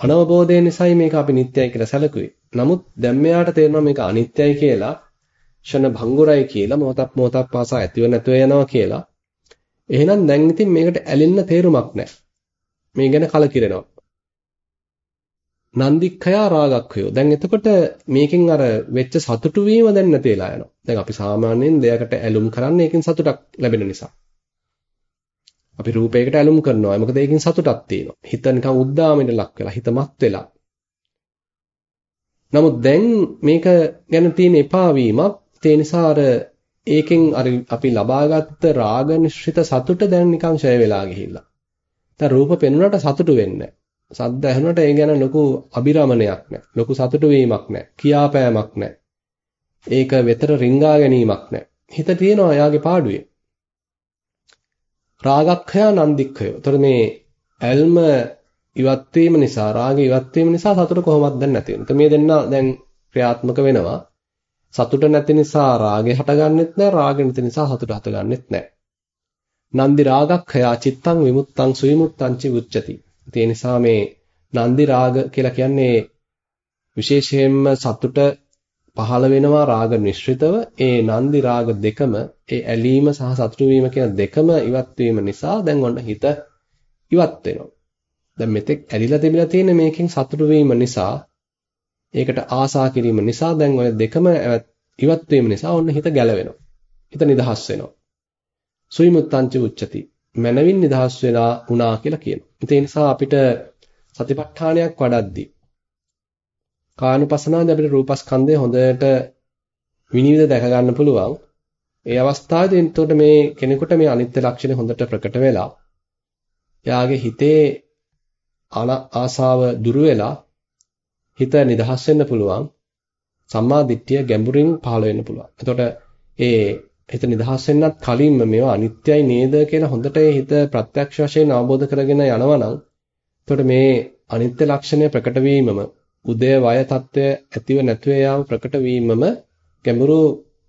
අනවබෝධය නිසායි මේක අපි නිත්‍යයි කියලා සැලකුවේ. නමුත් දැන් මෙයාට තේරෙනවා මේක අනිත්‍යයි කියලා, ෂණ භංගුරයි කියලා, මොහොතක් මොහොතක් පාසා ඇතිව නැතුව යනවා කියලා. එහෙනම් දැන් ඉතින් මේකට ඇලෙන්න තේරුමක් නැහැ. මේ ගැන කලකිරෙනවා. නන්දික්ඛයා රාගක්ඛයෝ. දැන් එතකොට මේකෙන් අර වෙච්ච සතුටු වීම දැන් නැති වෙලා යනවා. දැන් අපි සාමාන්‍යයෙන් දෙයකට ඇලුම් කරන්නේ ඒකෙන් සතුටක් ලැබෙන නිසා. අපි රූපයකට ඇලුම් කරනවා. මොකද ඒකෙන් සතුටක් තියෙනවා. හිත නිකන් උද්දාමයට ලක් වෙලා, හිත මත් වෙලා. නමුත් දැන් මේක ගැන තියෙන එපා වීමක් ඒ නිසා අර ඒකෙන් අර අපි ලබාගත්ත රාග නිශ්චිත සතුට දැන් නිකන් ඡය වෙලා ගිහිල්ලා. දැන් රූප පෙනුනට සතුටු වෙන්නේ සද්ද ඇහුනට ඒ ගැන ලොකු අබිරමණයක් නැහැ. ලොකු සතුටු වීමක් නැහැ. කියාපෑමක් නැහැ. ඒක වෙතර රිංගා ගැනීමක් නැහැ. හිත තියෙනවා එයාගේ පාඩුවේ. රාගක්ඛය නන්දික්ඛය. එතකොට මේ ඇල්ම ඉවත් වීම නිසා රාගය ඉවත් වීම නිසා සතුට කොහොමද දැන් නැති වෙන්නේ. මේ දෙන්න දැන් ක්‍රියාත්මක වෙනවා. සතුට නැති නිසා රාගය හටගන්නෙත් නැහැ. රාගය නැති නිසා සතුට හටගන්නෙත් නැහැ. නන්දි රාගක්ඛය චිත්තං විමුත්තං සුවිමුත්තං චි උච්චති. ඒ නිසා මේ නන්දි රාග කියලා කියන්නේ විශේෂයෙන්ම සතුට පහළ වෙනවා රාග නිශ්චිතව ඒ නන්දි රාග දෙකම ඒ ඇලීම සහ සතුටු වීම කියන දෙකම ඉවත් වීම නිසා දැන් ඔන්න හිත ඉවත් වෙනවා. දැන් මෙතෙක් ඇලිලා තිබිලා තියෙන මේකෙන් සතුටු වීම නිසා ඒකට ආසා කිරීම නිසා දැන් ඔය දෙකම ඉවත් වීම නිසා ඔන්න හිත ගැලවෙනවා. හිත නිදහස් වෙනවා. සුවිමුත්තංච උච්චති. මනවින් නිදහස් වෙලා වුණා කියලා කියනවා. ඒ නිසා අපිට සතිපට්ඨානයක් වඩද්දී කායනුපසනාවේදී අපිට රූපස්කන්ධය හොඳට විනිවිද දැක ගන්න පුළුවන්. ඒ අවස්ථාවේදී එතකොට මේ කෙනෙකුට මේ අනිත්‍ය ලක්ෂණය හොඳට ප්‍රකට වෙලා එයාගේ හිතේ ආසාව දුරු වෙලා හිත නිදහස් වෙන්න පුළුවන්. සම්මා දිට්ඨිය ගැඹුරින් පහළ වෙන්න පුළුවන්. එතකොට ඒ හිත නිදහස් වෙන්නත් කලින්ම මේවා අනිත්‍යයි නේද කියලා හොඳට ඒ හිත ප්‍රත්‍යක්ෂ වශයෙන් අවබෝධ කරගෙන යනවා නම් එතකොට මේ අනිත්‍ය ලක්ෂණය ප්‍රකට වීමම උදේවය தত্ত্বය ඇතිව නැතිව යාම ප්‍රකට වීමම ගැඹුරු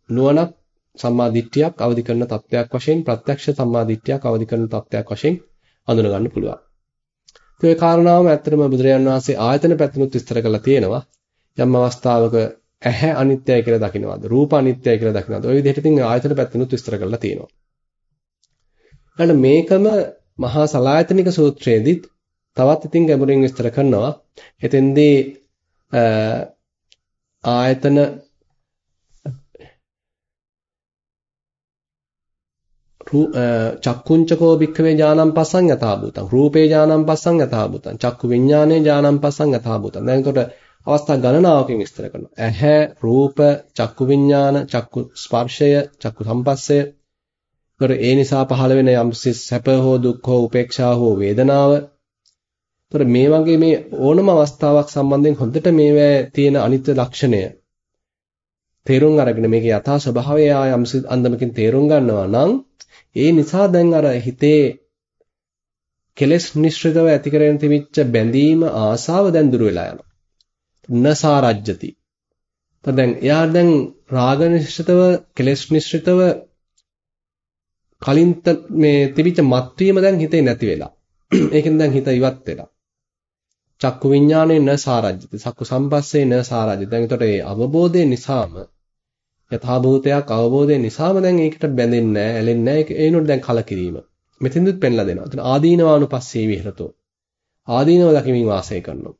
නුවණක් සම්මාදිට්ඨියක් අවදි කරන தত্ত্বයක් වශයෙන් ප්‍රත්‍යක්ෂ සම්මාදිට්ඨියක් අවදි කරන தত্ত্বයක් වශයෙන් හඳුන ගන්න පුළුවන්. ඒ කාරණාවම ඇත්තටම බුදුරජාන් වහන්සේ ආයතන පැත්තනොත් විස්තර කරලා තියෙනවා. යම් අවස්ථාවක ඇහැ අනිත්‍යයි කියලා දකින්නවාද රූප අනිත්‍යයි කියලා දකින්නවාද ඔය විදිහට ඉතින් ආයතන පැත්තනොත් විස්තර කරලා තියෙනවා. ඊළඟ මේකම මහා සලායතනික සූත්‍රයේදීත් තවත් ඉතින් ගැඹුරින් විස්තර කරනවා. එතෙන්දී ආයතන චක්කුංචකෝ භික්ඛවේ ඥානං පස්සං යථා භූතං රූපේ ඥානං පස්සං යථා භූතං චක්කු විඥානේ ඥානං පස්සං යථා භූතං දැන් එතකොට අවස්ථා ගණනාවකින් විස්තර කරනවා ඇහැ රූප චක්කු විඥාන චක්කු ස්පර්ශය චක්කු සම්පස්සය එතකොට ඒ නිසා පහළ වෙන යම් සැප හෝ දුක් හෝ උපේක්ෂා හෝ වේදනාව එතකොට මේ වගේ මේ ඕනම අවස්ථාවක් සම්බන්ධයෙන් හොඳට මේවැ තියෙන අනිත්‍ය ලක්ෂණය තේරුම් අරගෙන මේකේ යථා ස්වභාවය යම් අන්දමකින් තේරුම් ගන්නවා නම් ඒ නිසා දැන් අර හිතේ කෙලෙස් නිශ්චිතව ඇති කරගෙන තිබිච්ච බැඳීම ආසාව දැන් දුර වෙලා යනවා. නසාරජ්‍යති. දැන් එයා දැන් රාග නිශ්චිතව කෙලෙස් නිශ්චිතව කලින් මේ තිබිච්ච මත්වීම දැන් හිතේ නැති වෙලා. ඒකෙන් දැන් හිත ඉවත් වෙලා. චක්කු විඥානේ න සාරජ්‍යති. සක්කු සම්පස්සේ න සාරජ්‍යති. දැන් එතකොට ඒ අවබෝධය නිසාම යථාභූතයක් අවබෝධය නිසාම දැන් ඒකට බැඳෙන්නේ නැහැ, ඇලෙන්නේ නැහැ. ඒනොට දැන් කලකිරීම. මෙතෙන්දුත් පෙන්ලා දෙනවා. එතන ආදීනවානුපස්සේ විහෙරතෝ. ආදීනව දකිමින් වාසය කරනවා.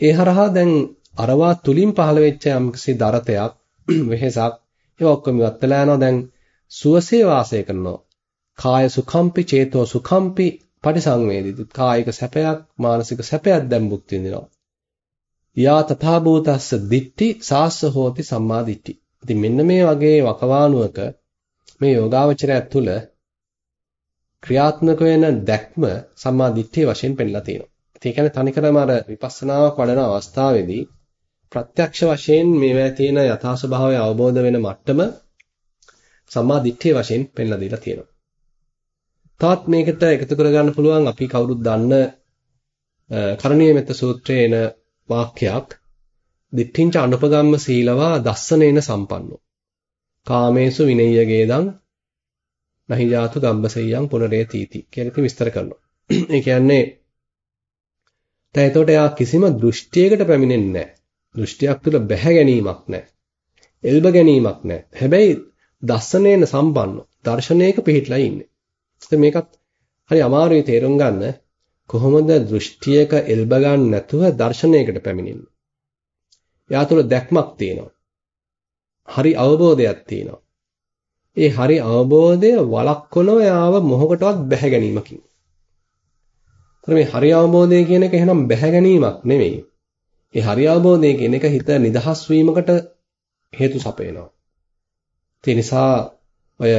ඒ හරහා දැන් අරවා තුලින් පහළ වෙච්ච යම්කිසි දරතයක්, වෙහෙසක් ඒවා ඔක්කොම ඉවත් වෙලා යනවා. දැන් සුවසේ වාසය කරනවා. කාය සුඛම්පි චේතෝ සුඛම්පි පටිසංවේදිත. කායික සැපයක්, මානසික සැපයක් දැන් භුක්ති විඳිනවා. යා තථා භූතස්ස දිට්ඨි සාස්ස හෝති සම්මා දිට්ඨි. ඉතින් මෙන්න මේ වගේ වකවානුවක මේ යෝගාවචරය තුළ ක්‍රියාත්මක වෙන දැක්ම සම්මා දිට්ඨිය වශයෙන් පෙන්නලා තියෙනවා. ඒ කියන්නේ තනිකරම අර විපස්සනාවක් වඩන අවස්ථාවේදී ප්‍රත්‍යක්ෂ වශයෙන් මේවා තියෙන යථා ස්වභාවය අවබෝධ වෙන මට්ටම සම්මා දිට්ඨිය වශයෙන් පෙන්ලා දීලා තියෙනවා. තවත් මේකට එකතු කරගන්න පුළුවන් අපි කවුරුත් දන්න කරණීය මෙත්ත සූත්‍රයේ එන වාක්‍යයක් දිට්ඨිංච අනුපගම්ම සීලවා දස්සනේන සම්පන්නෝ. කාමේසු විනය්‍යගේදං නහි ජාතු ගම්බසෙය්‍යං පුනරේ තීති කියලා ඉතින් විස්තර කරනවා. ඒ කියන්නේ දැන් එතකොට එයා කිසිම දෘෂ්ටියකට පැමිණෙන්නේ නැහැ. දෘෂ්ටියක් තුළ බැහැ ගැනීමක් නැහැ. එල්බ ගැනීමක් නැහැ. හැබැයි දස්සනේන සම්පන්න දර්ශනයක පිහිටලා ඉන්නේ. ඉතින් මේකත් හරි අමාරුයි තේරුම් ගන්න. කොහොමද දෘෂ්ටියක එල්බ ගන්න නැතුව දර්ශනයකට පැමිණෙන්නේ? එයා තුළ දැක්මක් තියෙනවා. හරි අවබෝධයක් තියෙනවා. ඒ හරි අවබෝධය වළක්වනව යාව මොහොකටවත් බැහැ ගැනීමකින්. ඒතර මේ හරි අවබෝධය කියන එක එහෙනම් බැහැ ගැනීමක් නෙමෙයි. ඒ හරි අවබෝධය කියන එක හිත නිදහස් වීමකට හේතු සපයනවා. ඒ නිසා ඔය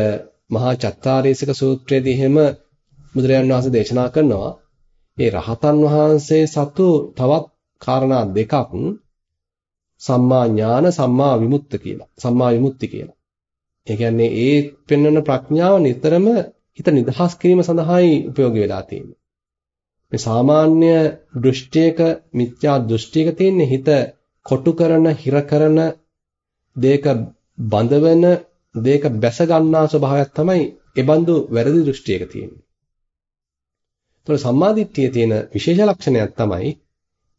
මහා චත්තාරීසක සූත්‍රයේදී එහෙම බුදුරජාණන් වහන්සේ දේශනා කරනවා ඒ රහතන් වහන්සේ සතු තවත් කාරණා දෙකක් සම්මා ඥාන සම්මා විමුක්ත කියලා. සම්මා විමුක්ති කියලා. ඒ කියන්නේ ඒ පෙන්වන ප්‍රඥාව නිතරම හිත නිදහස් කිරීම සඳහායි ප්‍රයෝග වෙලා තියෙන්නේ. මේ සාමාන්‍ය දෘෂ්ටියක මිත්‍යා දෘෂ්ටියක තියෙන හිත කොටු කරන, හිර කරන, දෙයක බඳවන, දෙයක බැස ගන්නා ස්වභාවයක් තමයි ඒ බඳු වැරදි දෘෂ්ටියක තියෙන්නේ. ඒතකොට සම්මාදිට්ඨියේ තියෙන විශේෂ ලක්ෂණයක් තමයි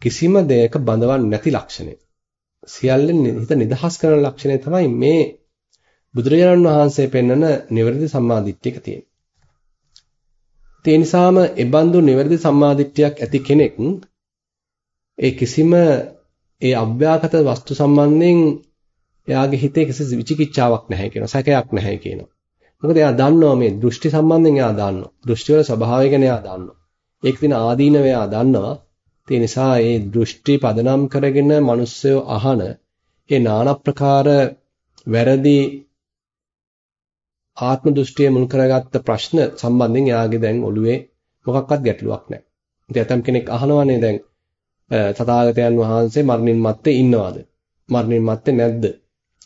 කිසිම දෙයක බඳවන්නේ නැති ලක්ෂණය. සියල්ලෙන් හිත නිදහස් කරන ලක්ෂණය තමයි මේ බුදුරජාණන් වහන්සේ පෙන්වන නිවැරදි සම්මාදිට්ඨියක තියෙන්නේ. ඒ නිසාම එබඳු නිවැරදි සම්මාදිට්ඨියක් ඇති කෙනෙක් ඒ කිසිම ඒ අභ්‍යාගත වස්තු සම්බන්ධයෙන් එයාගේ හිතේ කිසි විචිකිච්ඡාවක් නැහැ කියනවා. සැකයක් නැහැ කියනවා. මොකද එයා දන්නවා මේ දෘෂ්ටි සම්බන්ධයෙන් එයා දන්නවා. දෘෂ්ටි වල ස්වභාවය ගැන එයා දන්නවා. ඒක දින ආදීනව එයා දන්නවා. ඒ නිසා ඒ දෘෂ්ටි පදනම් කරගෙන මිනිස්සු අහන ඒ নানা ප්‍රකාර වැරදි ආත්ම දෘෂ්ටිය මුල් කරගත්ත ප්‍රශ්න සම්බන්ධයෙන් එයාගේ දැන් ඔළුවේ මොකක්වත් ගැටලුවක් නැහැ. ඉතින් ඇතම් කෙනෙක් අහනවානේ දැන් තථාගතයන් වහන්සේ මරණින් මත්තේ ඉන්නවද? මරණින් මත්තේ නැද්ද?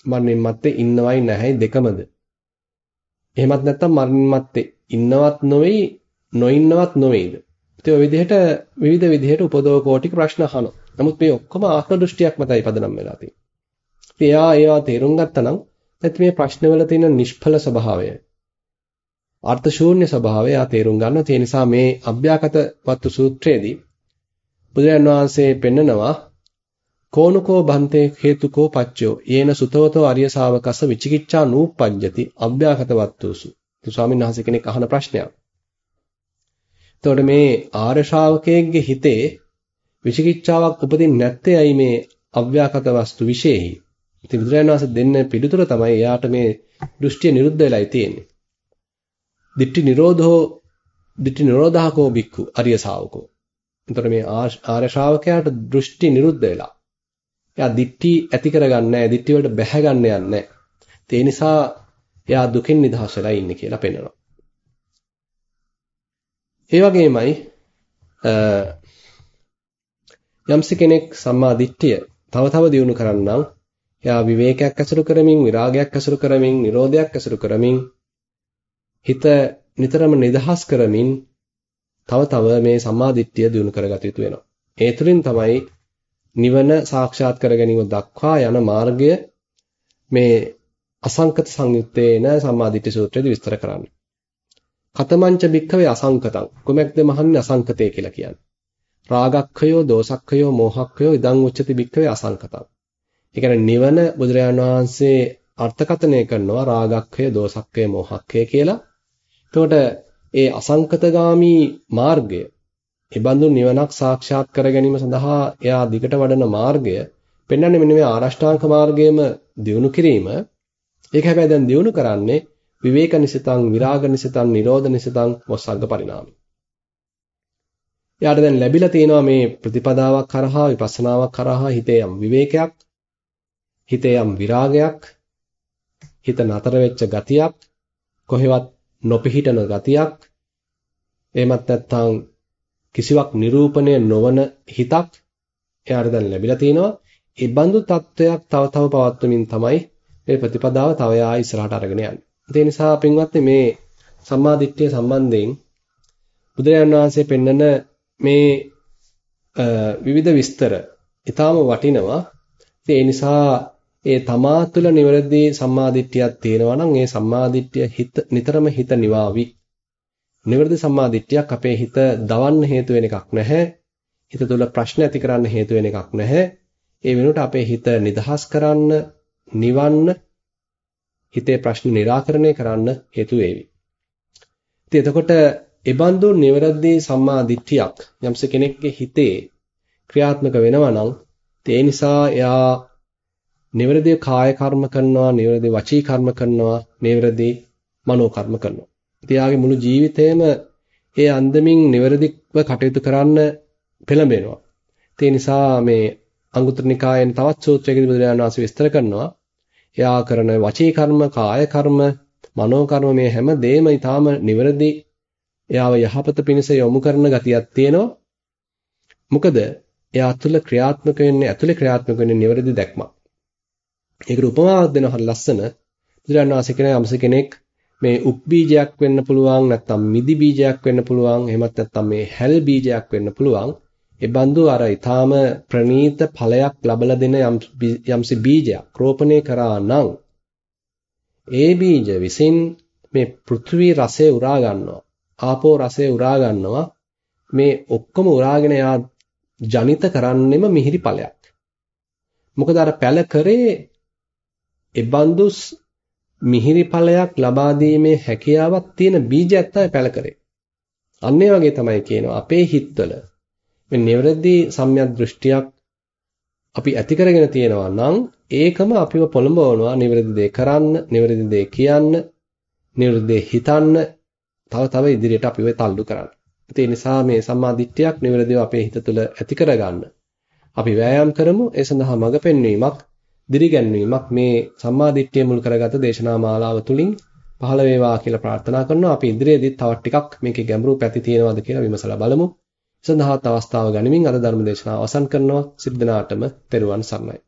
මරණින් මත්තේ ඉන්නවයි නැහැයි දෙකමද? එහෙමත් නැත්නම් මරණින් මත්තේ ඉන්නවත් නොවේයි නොඉන්නවත් නොවේද? ඉතින් ඔය විදිහට විවිධ විදිහට උපදව කෝටික ප්‍රශ්න අහනවා. නමුත් මේ ඔක්කොම ආත්ම දෘෂ්ටියක් මතයි පදනම් වෙලා තියෙන්නේ. ඉතින් එයා ඒවා තේරුම් ගත්තා නම් නැත්නම් මේ ප්‍රශ්නවල තියෙන නිෂ්ඵල ස්වභාවය අර්ථ ශූන්‍ය ස්වභාවය ආ තේරුම් ගන්න. ඒ නිසා මේ අභ්‍යාකත වත්තු සූත්‍රයේදී බුදුරජාණන් වහන්සේ පෙන්නනවා කෝනුකෝ බන්තේ හේතුකෝ පච්චයෝ යේන සුතවතෝ අරිය ශාවකස විචිකිච්ඡා නූපජ්ජති අභ්‍යාකත වත්තුසු. ස්වාමීන් වහන්සේ කෙනෙක් අහන ප්‍රශ්නයක්. එතකොට මේ ආර්ය ශ්‍රාවකයෙක්ගේ හිතේ විචිකිච්ඡාවක් උපදින්නේ නැත්තේ ඇයි මේ අව්‍යාකත වස්තු විශේෂයි. ඉතින් බුදුරජාණන් වහන්සේ දෙන්න පිළිතුර තමයි එයාට මේ දෘෂ්ටිය නිරුද්ධ වෙලායි තියෙන්නේ. දිට්ඨි නිරෝධෝ දිට්ඨි නිරෝධහකෝ බික්ඛු අරිය ශාවකෝ. එතකොට මේ ආර්ය ශ්‍රාවකයාට දෘෂ්ටි නිරුද්ධ වෙලා. එයා දිට්ඨි ඇති කරගන්නේ නැහැ. දිට්ඨි වලට බැහැ ගන්න යන්නේ නැහැ. ඒ නිසා එයා දුකින් නිදහස් වෙලා ඉන්නේ කියලා පෙන්වනවා. ඒ වගේමයි යම්සි කෙනෙක් සම්මා දිට්ඨිය තව තව දියුණු කරන්නම් එයා විවේකයක් ඇසුරු කරමින් විරාගයක් ඇසුරු කරමින් නිරෝධයක් ඇසුරු කරමින් හිත නිතරම නිදහස් කරමින් තව තව මේ සම්මාදිට්ඨිය දිනු කරගත යුතු වෙනවා. ඒ තුලින් තමයි නිවන සාක්ෂාත් කර ගැනීම දක්වා යන මාර්ගය මේ අසංකත සංයුත්තේන සම්මාදිට්ඨි සූත්‍රයේදී විස්තර කරන්නේ. කතමංච භික්ඛවේ අසංකතං. කොමැක්ද මහන්නේ අසංකතය කියලා කියන්නේ? රාගක්ඛයෝ, දෝසක්ඛයෝ, මෝහක්ඛයෝ ඉදං උච්චති භික්ඛවේ අසංකතං. ඒ කියන්නේ නිවන බුදුරජාණන් වහන්සේ අර්ථකථනය කරනවා රාගක්ඛය, දෝසක්ඛය, මෝහක්ඛය කියලා. එතකොට ඒ අසංකතගාමි මාර්ගය, ඒ බඳු නිවනක් සාක්ෂාත් කර ගැනීම සඳහා එයා දිගට වඩන මාර්ගය පෙන්වන්නේ මෙන්න මේ ආරෂ්ඨාංග මාර්ගයේම දියුණු කිරීම. ඒක හැබැයි දැන් දියුණු කරන්නේ විවේක නිසිතං, විරාග නිසිතං, නිරෝධ නිසිතං, මොස්සග්ග පරිණාමයි. එයාට දැන් ලැබිලා තියෙනවා මේ ප්‍රතිපදාවක් කරහා විපස්සනාවක් කරහා හිතේ යම් විවේකයක් හිතේ යම් විරාගයක් හිත නතර වෙච්ච ගතියක් කොහෙවත් නොපිහිටන ගතියක් එහෙමත් නැත්නම් කිසිවක් නිරූපණය නොවන හිතක් එයාට දැන් ලැබිලා තිනවා ඒ බඳු තත්වයක් තව තව පවත්වමින් තමයි මේ ප්‍රතිපදාව තව යා ඉස්සරහට අරගෙන යන්නේ. ඒ නිසා පින්වත්නි මේ සම්මාදිට්ඨිය සම්බන්ධයෙන් බුදුරජාණන් වහන්සේ පෙන්නන මේ විවිධ විස්තර ඊටාම වටිනවා. ඒ නිසා ඒ තමා තුළ නිවැරදි සම්මාදිට්ඨියක් තියෙනවා නම් ඒ සම්මාදිට්ඨිය හිත නිතරම හිත නිවාවි. නිවැරදි සම්මාදිට්ඨියක් අපේ හිත දවන්න හේතු වෙන එකක් නැහැ. හිත තුළ ප්‍රශ්න ඇති කරන්න හේතු වෙන එකක් නැහැ. ඒ වෙනුවට අපේ හිත නිදහස් කරන්න, නිවන්න, හිතේ ප්‍රශ්න निराකරණය කරන්න හේතු වේවි. ඉතින් එතකොට ඒබඳු නිවැරදි සම්මාදිට්ඨියක් යම්ස කෙනෙක්ගේ හිතේ ක්‍රියාත්මක වෙනවා නම් ඒ නිසා එයා නිවැරදි කාය කර්ම කරනවා, නිවැරදි වචී කර්ම කරනවා, නිවැරදි මනෝ කර්ම කරනවා. ඉතින් යාගේ මුළු ජීවිතේම ඒ අන්දමින් නිවැරදිව කටයුතු කරන්න පෙළඹෙනවා. ඒ නිසා මේ අංගුත්තර නිකායෙන් තවත් සූත්‍රයකදී බුදුරජාණන් වහන්සේ විස්තර කරනවා. එයා කරන වචී කර්ම, කාය කර්ම, මනෝ කර්ම මේ හැම දෙයක්ම ඊටාම නිවැරදි එයාව යහපත පිණිස යොමු කරන ගතියක් තියෙනවා. මොකද එයා තුළ ක්‍රියාත්මක වෙන්නේ ඇතුලේ ක්‍රියාත්මක වෙන්නේ නිවැරදි දැක්මක්. ඒකට උපමාවක් දෙනවා හරි ලස්සන. බුදුරජාණන් වහන්සේ කියන යම්ස කෙනෙක් මේ උප් බීජයක් වෙන්න පුළුවන් නැත්නම් මිදි බීජයක් වෙන්න පුළුවන් එහෙමත් නැත්නම් මේ හැල් බීජයක් වෙන්න පුළුවන්. ඒ බඳු අර ඊටාම ප්‍රනීත ඵලයක් ලබලා දෙන යම්සි බීජයක්. රෝපණය කරා නම් ඒ බීජ විසින් මේ පෘථිවි රසය උරා ගන්නවා. ආපෝ රසය උරා ගන්නවා. මේ ඔක්කොම උරාගෙන යා ජනිත කරන්නෙම මිහිරි ඵලයක්. මොකද අර පැල කරේ එබඳු මිහිරි ඵලයක් ලබා දීමේ හැකියාවක් තියෙන බීජයක් තමයි පැල කරේ. අන්න වගේ තමයි කියනවා අපේ හිතවල මේ නිවැරදි සම්‍යක් දෘෂ්ටියක් අපි ඇති කරගෙන තියෙනවා නම් ඒකම අපිව පොළඹවනවා නිවැරදි දේ කරන්න, නිවැරදි දේ කියන්න, නිවැරදි දේ හිතන්න, තව තව ඉදිරියට අපිව තල්ලු කරන්න. ඒ නිසා මේ සම්මා දිට්ඨියක් නිවැරදිව අපේ හිත තුළ ඇති කරගන්න. අපි වෑයම් කරමු. ඒ සඳහා මඟ පෙන්වීමක් දිරිගැන්වීමක් මේ සම්මාදිට්ඨිය මුල් කරගත දේශනා මාලාව තුලින් පහළ වේවා කියලා ප්‍රාර්ථනා කරනවා. අපි ඉදිරියේදී තවත් ටිකක් මේකේ ගැඹුරු පැති තියෙනවද කියලා විමසලා බලමු. සඳහාත් අවස්ථාව ගනිමින් අද ධර්ම දේශනාව අවසන් කරනවා. සිද්ධානාටම තෙරුවන් සරණයි.